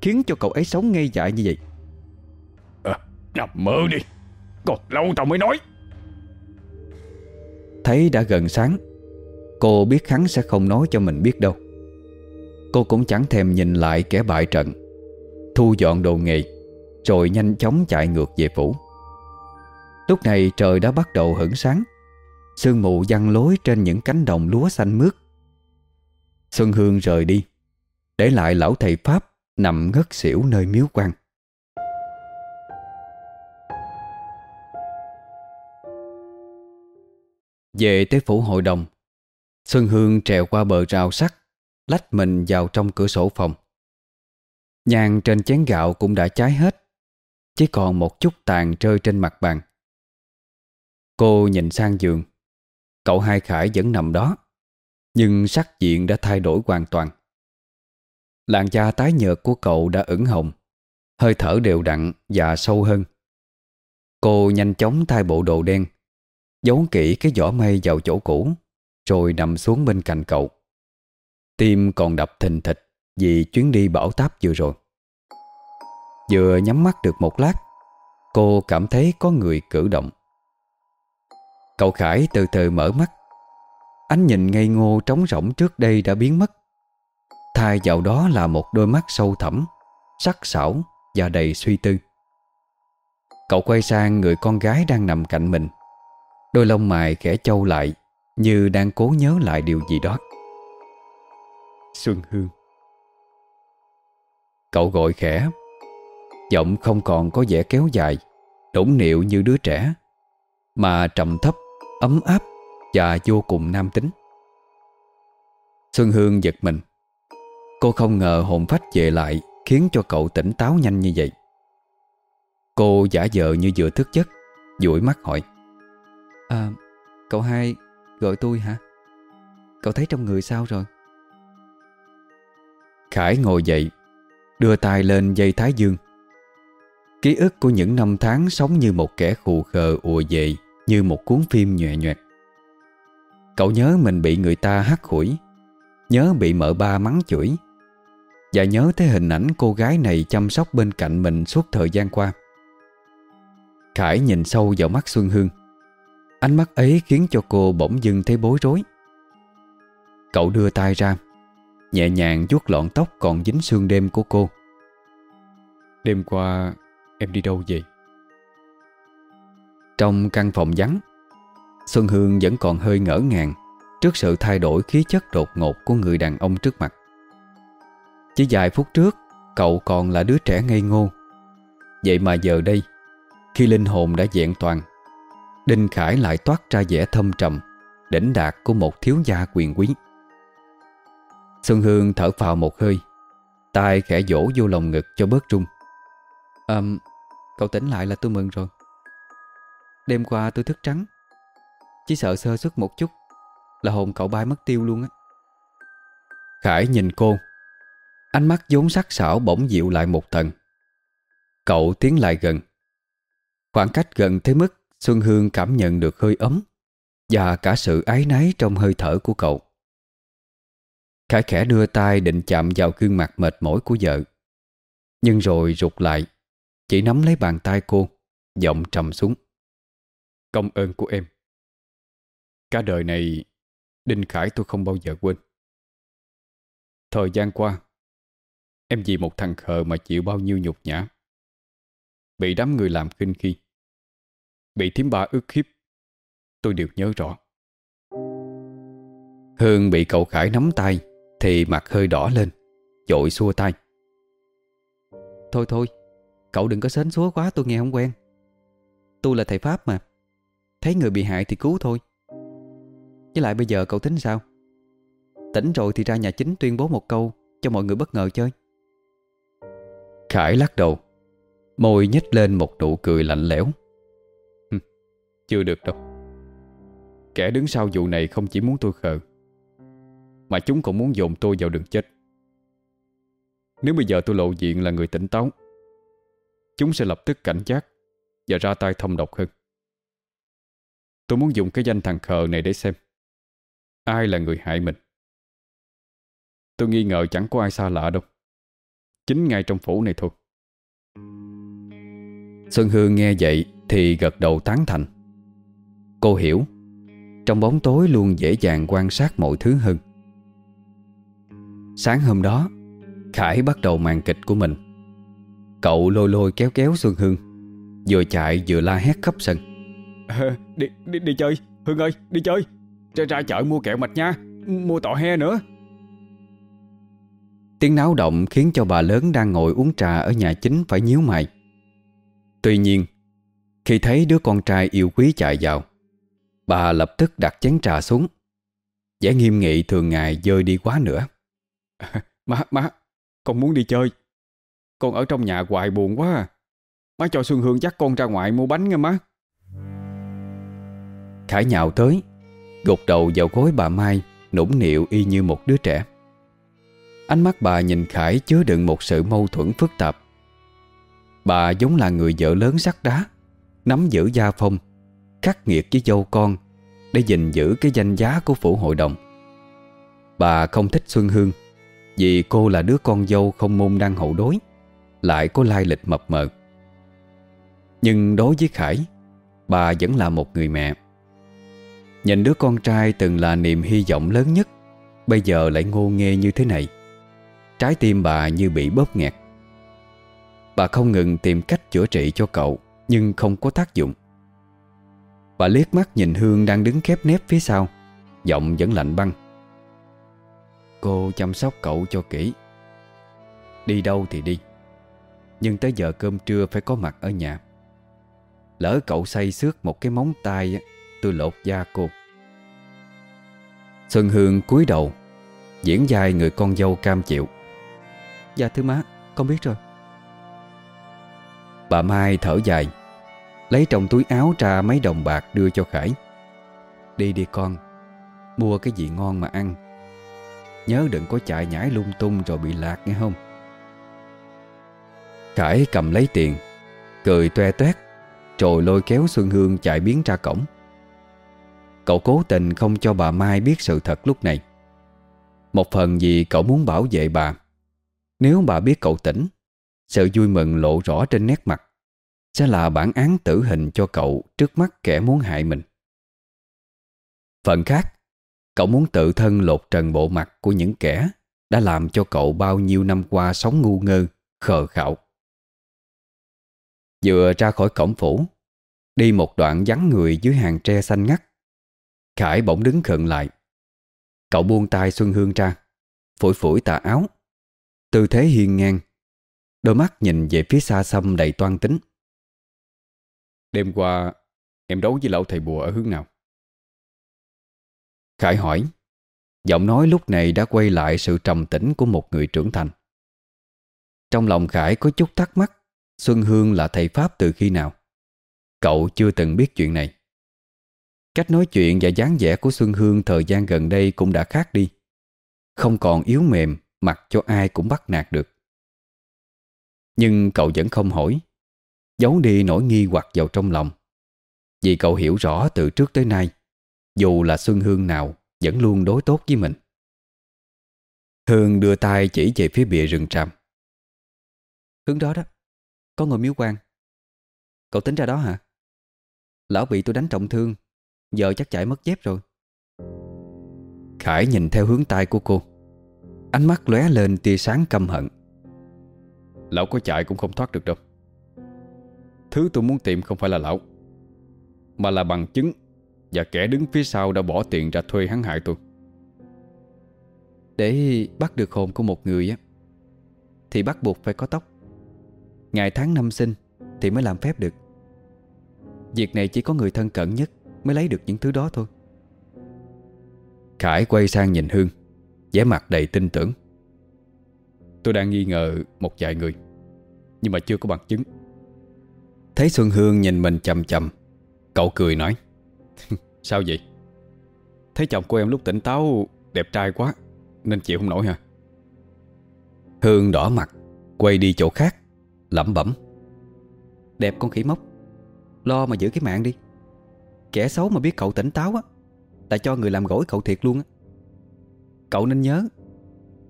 Khiến cho cậu ấy sống ngây dại như vậy? À, Nằm mơ đi. Còn lâu tao mới nói Thấy đã gần sáng. Cô biết hắn sẽ không nói cho mình biết đâu. Cô cũng chẳng thèm nhìn lại kẻ bại trận, Thu dọn đồ nghề, Rồi nhanh chóng chạy ngược về phủ. Lúc này trời đã bắt đầu hửng sáng. Sương mù văng lối trên những cánh đồng lúa xanh mướt. Xuân Hương rời đi, Để lại lão thầy Pháp Nằm ngất xỉu nơi miếu quan Về tới phủ hội đồng. Xuân Hương trèo qua bờ rào sắt, Lách mình vào trong cửa sổ phòng. Nhang trên chén gạo cũng đã cháy hết, Chỉ còn một chút tàn rơi trên mặt bàn. Cô nhìn sang giường. Cậu hai Khải vẫn nằm đó, Nhưng sắc diện đã thay đổi hoàn toàn. Làn da tái nhợt của cậu đã ửng hồng, Hơi thở đều đặn và sâu hơn. Cô nhanh chóng thay bộ đồ đen Giấu kỹ cái vỏ mây vào chỗ cũ, Rồi nằm xuống bên cạnh cậu. Tim còn đập thình thịch Vì chuyến đi bảo táp vừa rồi. Vừa nhắm mắt được một lát, Cô cảm thấy có người cử động. Cậu Khải từ từ mở mắt. Ánh nhìn ngây ngô trống rỗng trước đây đã biến mất. Thay vào đó là một đôi mắt sâu thẳm, Sắc sảo và đầy suy tư. Cậu quay sang người con gái đang nằm cạnh mình. Đôi lông mày khẽ trâu lại Như đang cố nhớ lại điều gì đó. Xuân Hương. Cậu gọi khẽ. Giọng không còn có vẻ kéo dài Đỗng niệu như đứa trẻ Mà trầm thấp, ấm áp Và vô cùng nam tính. Xuân Hương giật mình. Cô không ngờ hồn phách về lại Khiến cho cậu tỉnh táo nhanh như vậy. Cô giả vờ như vừa thức giấc dụi mắt hỏi À cậu hai gọi tôi hả? Cậu thấy trong người sao rồi? Khải ngồi dậy, Đưa tay lên dây thái dương. Ký ức của những năm tháng Sống như một kẻ khù khờ, ùa về Như một cuốn phim nhòe nhòe Cậu nhớ mình bị người ta hắt hủi, Nhớ bị mợ ba mắng chửi, Và nhớ tới hình ảnh cô gái này Chăm sóc bên cạnh mình suốt thời gian qua. Khải nhìn sâu vào mắt Xuân Hương. Ánh mắt ấy khiến cho cô bỗng dưng thấy bối rối. Cậu đưa tay ra Nhẹ nhàng vuốt lọn tóc còn dính sương đêm của cô. Đêm qua em đi đâu vậy? Trong căn phòng vắng Xuân Hương vẫn còn hơi ngỡ ngàng Trước sự thay đổi khí chất đột ngột của người đàn ông trước mặt. Chỉ vài phút trước Cậu còn là đứa trẻ ngây ngô. Vậy mà giờ đây Khi linh hồn đã vẹn toàn Đinh Khải lại toát ra vẻ thâm trầm, Đỉnh đạt của một thiếu gia quyền quý. Xuân Hương thở phào một hơi, tay khẽ vỗ vô lòng ngực cho bớt rung. À Cậu tỉnh lại là tôi mừng rồi. Đêm qua tôi thức trắng, Chỉ sợ sơ suất một chút Là hồn cậu bay mất tiêu luôn á. Khải nhìn cô, Ánh mắt vốn sắc sảo bỗng dịu lại một tầng. Cậu tiến lại gần, Khoảng cách gần tới mức Xuân Hương cảm nhận được hơi ấm Và cả sự ái náy trong hơi thở của cậu. Khải khẽ đưa tay định chạm vào gương mặt mệt mỏi của vợ, Nhưng rồi rụt lại, Chỉ nắm lấy bàn tay cô, Giọng trầm xuống. Công ơn của em. Cả đời này, Đinh Khải tôi không bao giờ quên. Thời gian qua, Em vì một thằng khờ mà chịu bao nhiêu nhục nhã, Bị đám người làm khinh khi. Bị thím ba ức hiếp. Tôi đều nhớ rõ. Hương bị cậu Khải nắm tay Thì mặt hơi đỏ lên chội xua tay. Thôi thôi, Cậu đừng có sến súa quá, tôi nghe không quen. Tôi là thầy Pháp mà, Thấy người bị hại thì cứu thôi. Với lại bây giờ cậu tính sao? Tỉnh rồi thì ra nhà chính tuyên bố một câu Cho mọi người bất ngờ chơi. Khải lắc đầu, Môi nhếch lên một nụ cười lạnh lẽo. Chưa được đâu. Kẻ đứng sau vụ này không chỉ muốn tôi khờ, Mà chúng còn muốn dồn tôi vào đường chết. Nếu bây giờ tôi lộ diện là người tỉnh táo, Chúng sẽ lập tức cảnh giác Và ra tay thông độc hơn. Tôi muốn dùng cái danh thằng khờ này để xem Ai là người hại mình. Tôi nghi ngờ chẳng có ai xa lạ đâu, Chính ngay trong phủ này thôi. Xuân Hương nghe vậy Thì gật đầu tán thành. Cô hiểu. Trong bóng tối luôn dễ dàng quan sát mọi thứ hơn. Sáng hôm đó Khải bắt đầu màn kịch của mình. Cậu lôi lôi kéo kéo Xuân Hương Vừa chạy vừa la hét khắp sân. À, đi, đi đi chơi. Hương ơi đi chơi. Ra, ra chợ mua kẹo mạch nha. Mua tọ he nữa. Tiếng náo động khiến cho bà lớn đang ngồi uống trà ở nhà chính phải nhíu mày. Tuy nhiên, khi thấy đứa con trai yêu quý chạy vào, bà lập tức đặt chén trà xuống. vẻ nghiêm nghị thường ngày dơi đi quá nữa. má, má, con muốn đi chơi. Con ở trong nhà hoài buồn quá à. Má cho Xuân Hương dắt con ra ngoài mua bánh nha má. Khải nhạo tới, gục đầu vào gối bà Mai, nũng nịu y như một đứa trẻ. Ánh mắt bà nhìn Khải chứa đựng một sự mâu thuẫn phức tạp Bà giống là người vợ lớn sắt đá Nắm giữ gia phong Khắc nghiệt với dâu con Để gìn giữ cái danh giá của phủ hội đồng. Bà không thích Xuân Hương Vì cô là đứa con dâu không môn đăng hậu đối, Lại có lai lịch mập mờ. Nhưng đối với Khải, Bà vẫn là một người mẹ. Nhìn đứa con trai từng là niềm hy vọng lớn nhất, Bây giờ lại ngô nghê như thế này. Trái tim bà như bị bóp nghẹt. Bà không ngừng tìm cách chữa trị cho cậu, Nhưng không có tác dụng. Bà liếc mắt nhìn Hương đang đứng khép nép phía sau. Giọng vẫn lạnh băng. Cô chăm sóc cậu cho kỹ. Đi đâu thì đi. Nhưng tới giờ cơm trưa phải có mặt ở nhà. Lỡ cậu say xước một cái móng tay, Tôi lột da cô. Xuân Hương cúi đầu, Diễn dài người con dâu cam chịu. Dạ thưa má, con biết rồi. Bà Mai thở dài. Lấy trong túi áo ra mấy đồng bạc đưa cho Khải. Đi đi con, Mua cái gì ngon mà ăn. Nhớ đừng có chạy nhảy lung tung rồi bị lạc nghe không? Khải cầm lấy tiền, Cười toe toét Rồi lôi kéo Xuân Hương chạy biến ra cổng. Cậu cố tình không cho bà Mai biết sự thật lúc này. Một phần vì cậu muốn bảo vệ bà. Nếu bà biết cậu tỉnh, Sự vui mừng lộ rõ trên nét mặt. Sẽ là bản án tử hình cho cậu Trước mắt kẻ muốn hại mình. Phần khác Cậu muốn tự thân lột trần bộ mặt Của những kẻ Đã làm cho cậu bao nhiêu năm qua Sống ngu ngơ, khờ khạo. Vừa ra khỏi cổng phủ Đi một đoạn vắng người dưới hàng tre xanh ngắt Khải bỗng đứng khựng lại. Cậu buông tay Xuân Hương ra Phủi phủi tà áo. Tư thế hiên ngang Đôi mắt nhìn về phía xa xăm đầy toan tính. Đêm qua, Em đấu với lão thầy bùa ở hướng nào? Khải hỏi. Giọng nói lúc này đã quay lại sự trầm tĩnh của một người trưởng thành. Trong lòng Khải có chút thắc mắc, Xuân Hương là thầy Pháp từ khi nào? Cậu chưa từng biết chuyện này. Cách nói chuyện và dáng vẻ của Xuân Hương thời gian gần đây cũng đã khác đi. Không còn yếu mềm Mặc cho ai cũng bắt nạt được. Nhưng cậu vẫn không hỏi. Giấu đi nỗi nghi hoặc vào trong lòng. Vì cậu hiểu rõ từ trước tới nay Dù là Xuân Hương nào Vẫn luôn đối tốt với mình. Hương đưa tay chỉ về phía bìa rừng tràm. Hướng đó đó Có ngôi miếu quan. Cậu tính ra đó hả? Lão bị tôi đánh trọng thương Giờ chắc chạy mất dép rồi. Khải nhìn theo hướng tay của cô. Ánh mắt lóe lên tia sáng căm hận. Lão có chạy cũng không thoát được đâu Thứ tôi muốn tìm không phải là lão Mà là bằng chứng Và kẻ đứng phía sau đã bỏ tiền ra thuê hắn hại tôi. Để bắt được hồn của một người á Thì bắt buộc phải có tóc. Ngày tháng năm sinh Thì mới làm phép được. Việc này chỉ có người thân cận nhất Mới lấy được những thứ đó thôi. Khải quay sang nhìn Hương vẻ mặt đầy tin tưởng. Tôi đang nghi ngờ một vài người Nhưng mà chưa có bằng chứng Thấy Xuân Hương nhìn mình chầm chầm. Cậu cười nói, Sao vậy? Thấy chồng của em lúc tỉnh táo, Đẹp trai quá, Nên chịu không nổi hả? Hương đỏ mặt, Quay đi chỗ khác, Lẩm bẩm, Đẹp con khỉ mốc, Lo mà giữ cái mạng đi. Kẻ xấu mà biết cậu tỉnh táo á, Là cho người làm gỗi cậu thiệt luôn á. Cậu nên nhớ,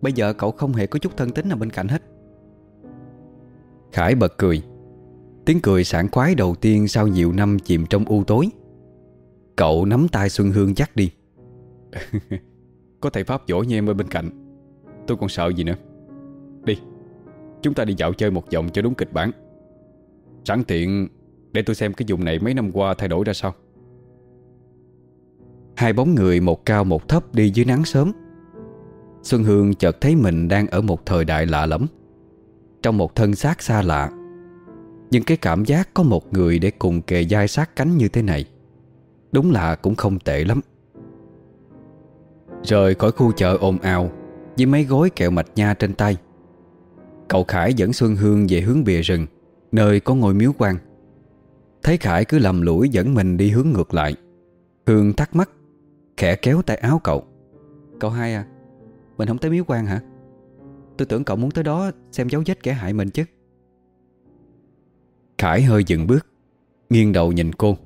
Bây giờ cậu không hề có chút thân tính nào bên cạnh hết. Khải bật cười. Tiếng cười sảng khoái đầu tiên Sau nhiều năm chìm trong u tối. Cậu nắm tay Xuân Hương dắt đi. Có thầy Pháp dỗ như em ở bên cạnh. Tôi còn sợ gì nữa. Đi Chúng ta đi dạo chơi một vòng cho đúng kịch bản. Sẵn tiện Để tôi xem cái vùng này mấy năm qua thay đổi ra sao. Hai bóng người một cao một thấp đi dưới nắng sớm. Xuân Hương chợt thấy mình đang ở một thời đại lạ lẫm. Trong một thân xác xa lạ nhưng cái cảm giác có một người để cùng kề dai sát cánh như thế này, Đúng là cũng không tệ lắm. Rời khỏi khu chợ ồn ào, Với mấy gối kẹo mạch nha trên tay, Cậu Khải dẫn Xuân Hương về hướng bìa rừng, Nơi có ngôi miếu quan. Thấy Khải cứ lầm lũi dẫn mình đi hướng ngược lại, Hương thắc mắc, Khẽ kéo tay áo cậu. Cậu hai à Mình không tới miếu quan hả? Tôi tưởng cậu muốn tới đó xem dấu vết kẻ hại mình chứ. Khải hơi dừng bước, Nghiêng đầu nhìn cô.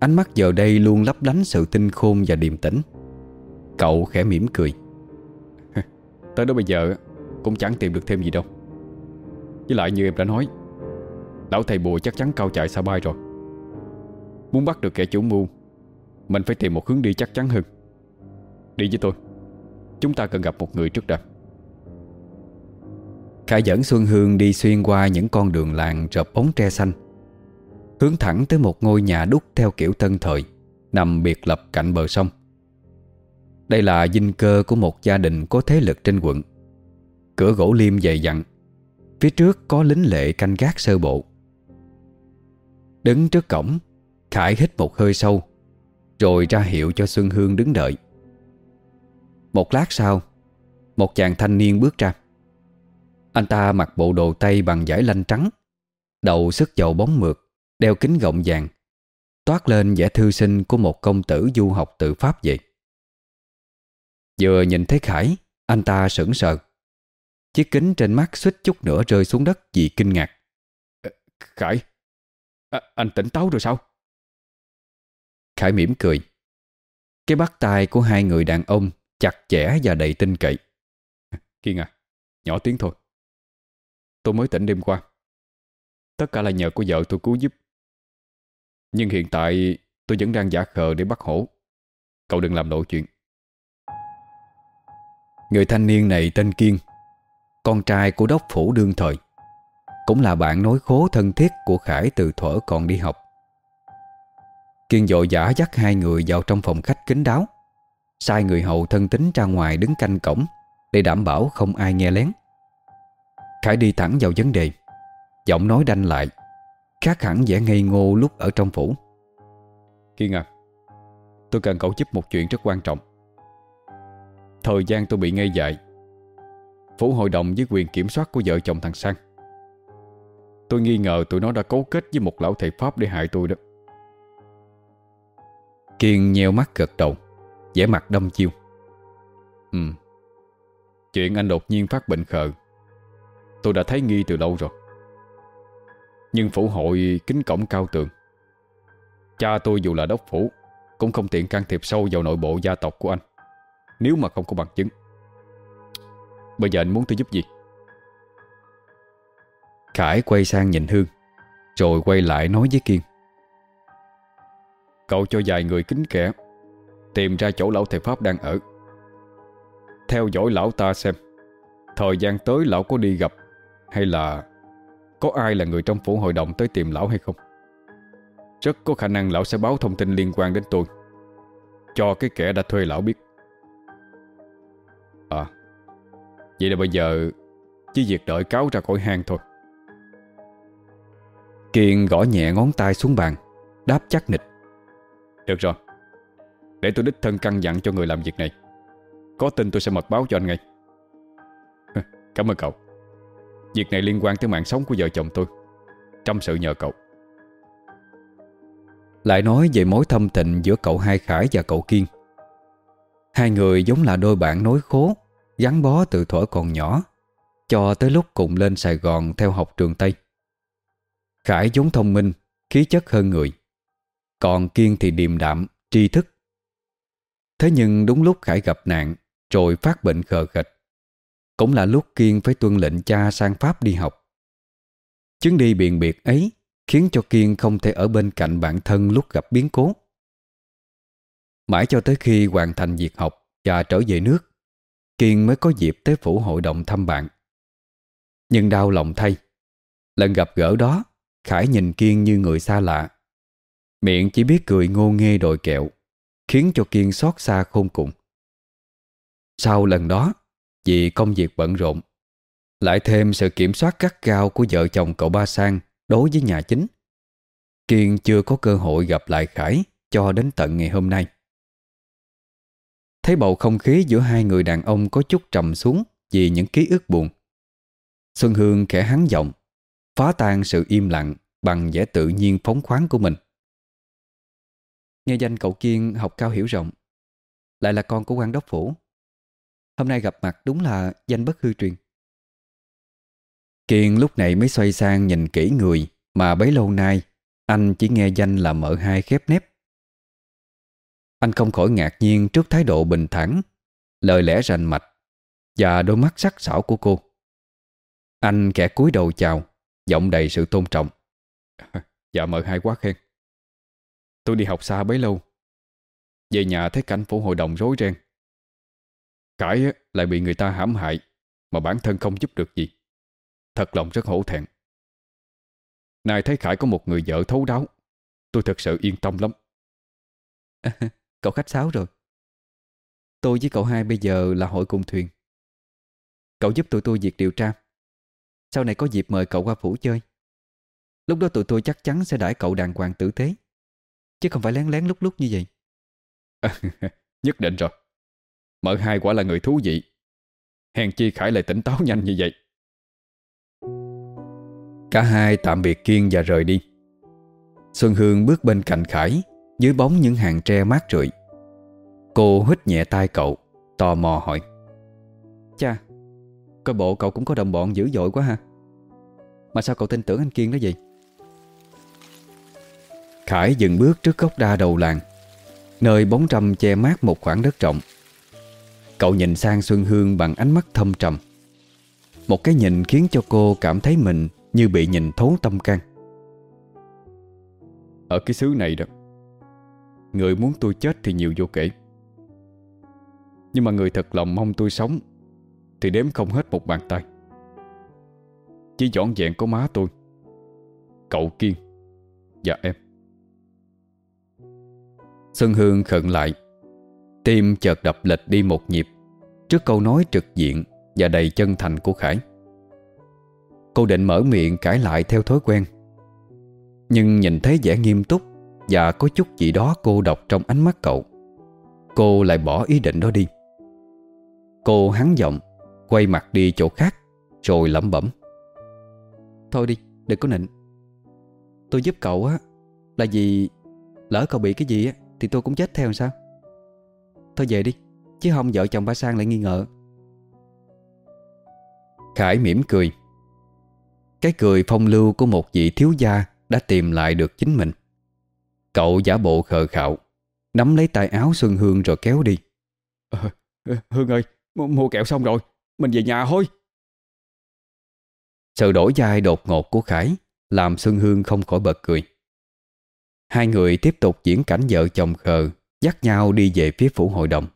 Ánh mắt giờ đây luôn lấp lánh sự tinh khôn và điềm tĩnh. Cậu khẽ mỉm cười. Tới đó bây giờ, Cũng chẳng tìm được thêm gì đâu. Với lại như em đã nói, Lão thầy bùa chắc chắn cao chạy xa bay rồi. Muốn bắt được kẻ chủ mưu, Mình phải tìm một hướng đi chắc chắn hơn. Đi với tôi. Chúng ta cần gặp một người trước đã. Khải dẫn Xuân Hương đi xuyên qua những con đường làng rợp ống tre xanh, Hướng thẳng tới một ngôi nhà đúc theo kiểu tân thời, Nằm biệt lập cạnh bờ sông. Đây là dinh cơ của một gia đình có thế lực trên quận. Cửa gỗ liêm dày dặn, Phía trước có lính lệ canh gác sơ bộ. Đứng trước cổng, Khải hít một hơi sâu, Rồi ra hiệu cho Xuân Hương đứng đợi. Một lát sau, Một chàng thanh niên bước ra. Anh ta mặc bộ đồ tây bằng vải lanh trắng Đầu sức dầu bóng mượt Đeo kính gọng vàng Toát lên vẻ thư sinh của một công tử du học tự Pháp vậy. Vừa nhìn thấy Khải Anh ta sững sờ. Chiếc kính trên mắt suýt chút nữa rơi xuống đất vì kinh ngạc. Khải à, Anh tỉnh táo rồi sao? Khải mỉm cười. Cái bắt tay của hai người đàn ông Chặt chẽ và đầy tin cậy. Kiên à Nhỏ tiếng thôi Tôi mới tỉnh đêm qua. Tất cả là nhờ của vợ tôi cứu giúp. Nhưng hiện tại tôi vẫn đang giả khờ để bắt hổ. Cậu đừng làm lộ chuyện. Người thanh niên này tên Kiên, Con trai của đốc phủ đương thời, Cũng là bạn nối khố thân thiết của Khải từ thuở còn đi học. Kiên dội giả dắt hai người vào trong phòng khách kín đáo, Sai người hầu thân tính ra ngoài đứng canh cổng Để đảm bảo không ai nghe lén. Khải đi thẳng vào vấn đề. Giọng nói đanh lại, Khác hẳn vẻ ngây ngô lúc ở trong phủ. Kiên à Tôi cần cậu giúp một chuyện rất quan trọng. Thời gian tôi bị ngây dại. Phủ hội đồng với quyền kiểm soát của vợ chồng thằng Sang. Tôi nghi ngờ tụi nó đã cấu kết với một lão thầy Pháp để hại tôi đó. Kiên nheo mắt gật đầu, vẻ mặt đâm chiêu. Ừ Chuyện anh đột nhiên phát bệnh khờ. Tôi đã thấy nghi từ lâu rồi. Nhưng phủ hội kính cổng cao tường. Cha tôi dù là đốc phủ, Cũng không tiện can thiệp sâu vào nội bộ gia tộc của anh, Nếu mà không có bằng chứng. Bây giờ anh muốn tôi giúp gì? Khải quay sang nhìn Hương, Rồi quay lại nói với Kiên. Cậu cho vài người kính kẻ, Tìm ra chỗ lão thầy Pháp đang ở. Theo dõi lão ta xem, Thời gian tới lão có đi gặp hay là Có ai là người trong phủ hội đồng tới tìm lão hay không? Rất có khả năng lão sẽ báo thông tin liên quan đến tôi. Cho cái kẻ đã thuê lão biết. À Vậy là bây giờ Chỉ việc đợi cáo ra khỏi hang thôi. Kiên gõ nhẹ ngón tay xuống bàn, Đáp chắc nịch. Được rồi, Để tôi đích thân căn dặn cho người làm việc này. Có tin tôi sẽ mật báo cho anh ngay. Cảm ơn cậu. Việc này liên quan tới mạng sống của vợ chồng tôi. Trong sự nhờ cậu. Lại nói về mối thâm tình giữa cậu Hai Khải và cậu Kiên. Hai người giống là đôi bạn nối khố Gắn bó từ thuở còn nhỏ Cho tới lúc cùng lên Sài Gòn theo học trường Tây. Khải vốn thông minh khí chất hơn người. Còn Kiên thì điềm đạm, tri thức. Thế nhưng đúng lúc Khải gặp nạn Rồi phát bệnh khờ khịch cũng là lúc Kiên phải tuân lệnh cha sang Pháp đi học. Chuyến đi biện biệt ấy Khiến cho Kiên không thể ở bên cạnh bản thân lúc gặp biến cố. Mãi cho tới khi hoàn thành việc học Và trở về nước, Kiên mới có dịp tới phủ hội đồng thăm bạn. Nhưng đau lòng thay, Lần gặp gỡ đó, Khải nhìn Kiên như người xa lạ. Miệng chỉ biết cười ngô nghê đồi kẹo, Khiến cho Kiên xót xa khôn cùng. Sau lần đó vì công việc bận rộn. Lại thêm sự kiểm soát gắt gao Của vợ chồng cậu Ba Sang Đối với nhà chính. Kiên chưa có cơ hội gặp lại Khải Cho đến tận ngày hôm nay. Thấy bầu không khí giữa hai người đàn ông Có chút trầm xuống Vì những ký ức buồn. Xuân Hương khẽ hắn giọng, Phá tan sự im lặng Bằng vẻ tự nhiên phóng khoáng của mình. Nghe danh cậu Kiên học cao hiểu rộng, Lại là con của quan đốc phủ. Hôm nay gặp mặt đúng là danh bất hư truyền. Kiên lúc này mới xoay sang nhìn kỹ người Mà bấy lâu nay Anh chỉ nghe danh là mợ hai khép nép. Anh không khỏi ngạc nhiên trước thái độ bình thản, Lời lẽ rành mạch Và đôi mắt sắc sảo của cô. Anh kẻ cúi đầu chào, Giọng đầy sự tôn trọng. Dạ mợ hai quá khen. Tôi đi học xa bấy lâu, Về nhà thấy cảnh phủ hội đồng rối ren. Cải lại bị người ta hãm hại Mà bản thân không giúp được gì. Thật lòng rất hổ thẹn. Này thấy Khải có một người vợ thấu đáo Tôi thật sự yên tâm lắm. À, Cậu khách sáo rồi. Tôi với cậu hai bây giờ là hội cùng thuyền. Cậu giúp tụi tôi việc điều tra. Sau này có dịp mời cậu qua phủ chơi. Lúc đó tụi tôi chắc chắn sẽ đãi cậu đàng hoàng tử tế. Chứ không phải lén lén lúc lúc như vậy. À, Nhất định rồi Mợ hai quả là người thú vị. Hèn chi Khải lại tỉnh táo nhanh như vậy. Cả hai tạm biệt Kiên và rời đi. Xuân Hương bước bên cạnh Khải, Dưới bóng những hàng tre mát rượi. Cô hít nhẹ tay cậu, Tò mò hỏi. Cha, Coi bộ cậu cũng có đồng bọn dữ dội quá ha. Mà sao cậu tin tưởng anh Kiên đó vậy? Khải dừng bước trước gốc đa đầu làng, Nơi bóng trăm che mát một khoảng đất rộng. Cậu nhìn sang Xuân Hương bằng ánh mắt thâm trầm. Một cái nhìn khiến cho cô cảm thấy mình Như bị nhìn thấu tâm can. Ở cái xứ này đó, Người muốn tôi chết thì nhiều vô kể. Nhưng mà người thật lòng mong tôi sống Thì đếm không hết một bàn tay. Chỉ dọn dẹn có má tôi, Cậu Kiên Và em. Xuân Hương khận lại, Tim chợt đập lệch đi một nhịp. Trước câu nói trực diện Và đầy chân thành của Khải. Cô định mở miệng cãi lại theo thói quen Nhưng nhìn thấy vẻ nghiêm túc Và có chút gì đó cô đọc trong ánh mắt cậu Cô lại bỏ ý định đó đi. Cô hắn giọng Quay mặt đi chỗ khác Rồi lẩm bẩm. Thôi đi, đừng có nịnh. Tôi giúp cậu á Là vì Lỡ cậu bị cái gì á Thì tôi cũng chết theo sao? Thôi về đi. Chứ không vợ chồng ba Sang lại nghi ngờ. Khải mỉm cười. Cái cười phong lưu của một vị thiếu gia Đã tìm lại được chính mình. Cậu giả bộ khờ khạo Nắm lấy tay áo Xuân Hương rồi kéo đi. À, Hương ơi Mua kẹo xong rồi Mình về nhà thôi. Sự đổi dai đột ngột của Khải Làm Xuân Hương không khỏi bật cười. Hai người tiếp tục diễn cảnh vợ chồng khờ Dắt nhau đi về phía phủ hội đồng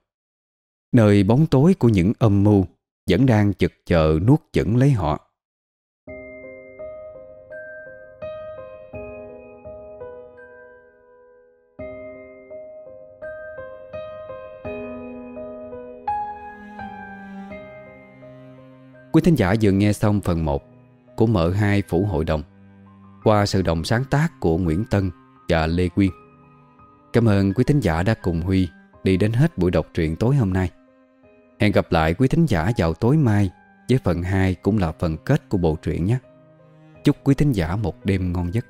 Nơi bóng tối của những âm mưu Vẫn đang chực chờ nuốt chửng lấy họ Quý thính giả vừa nghe xong phần 1 của mở hai Phủ Hội đồng qua sự đồng sáng tác của Nguyễn Tân và Lê Quyên. Cảm ơn quý thính giả đã cùng Huy đi đến hết buổi đọc truyện tối hôm nay. Hẹn gặp lại quý thính giả vào tối mai với phần 2 cũng là phần kết của bộ truyện nhé. Chúc quý thính giả một đêm ngon giấc.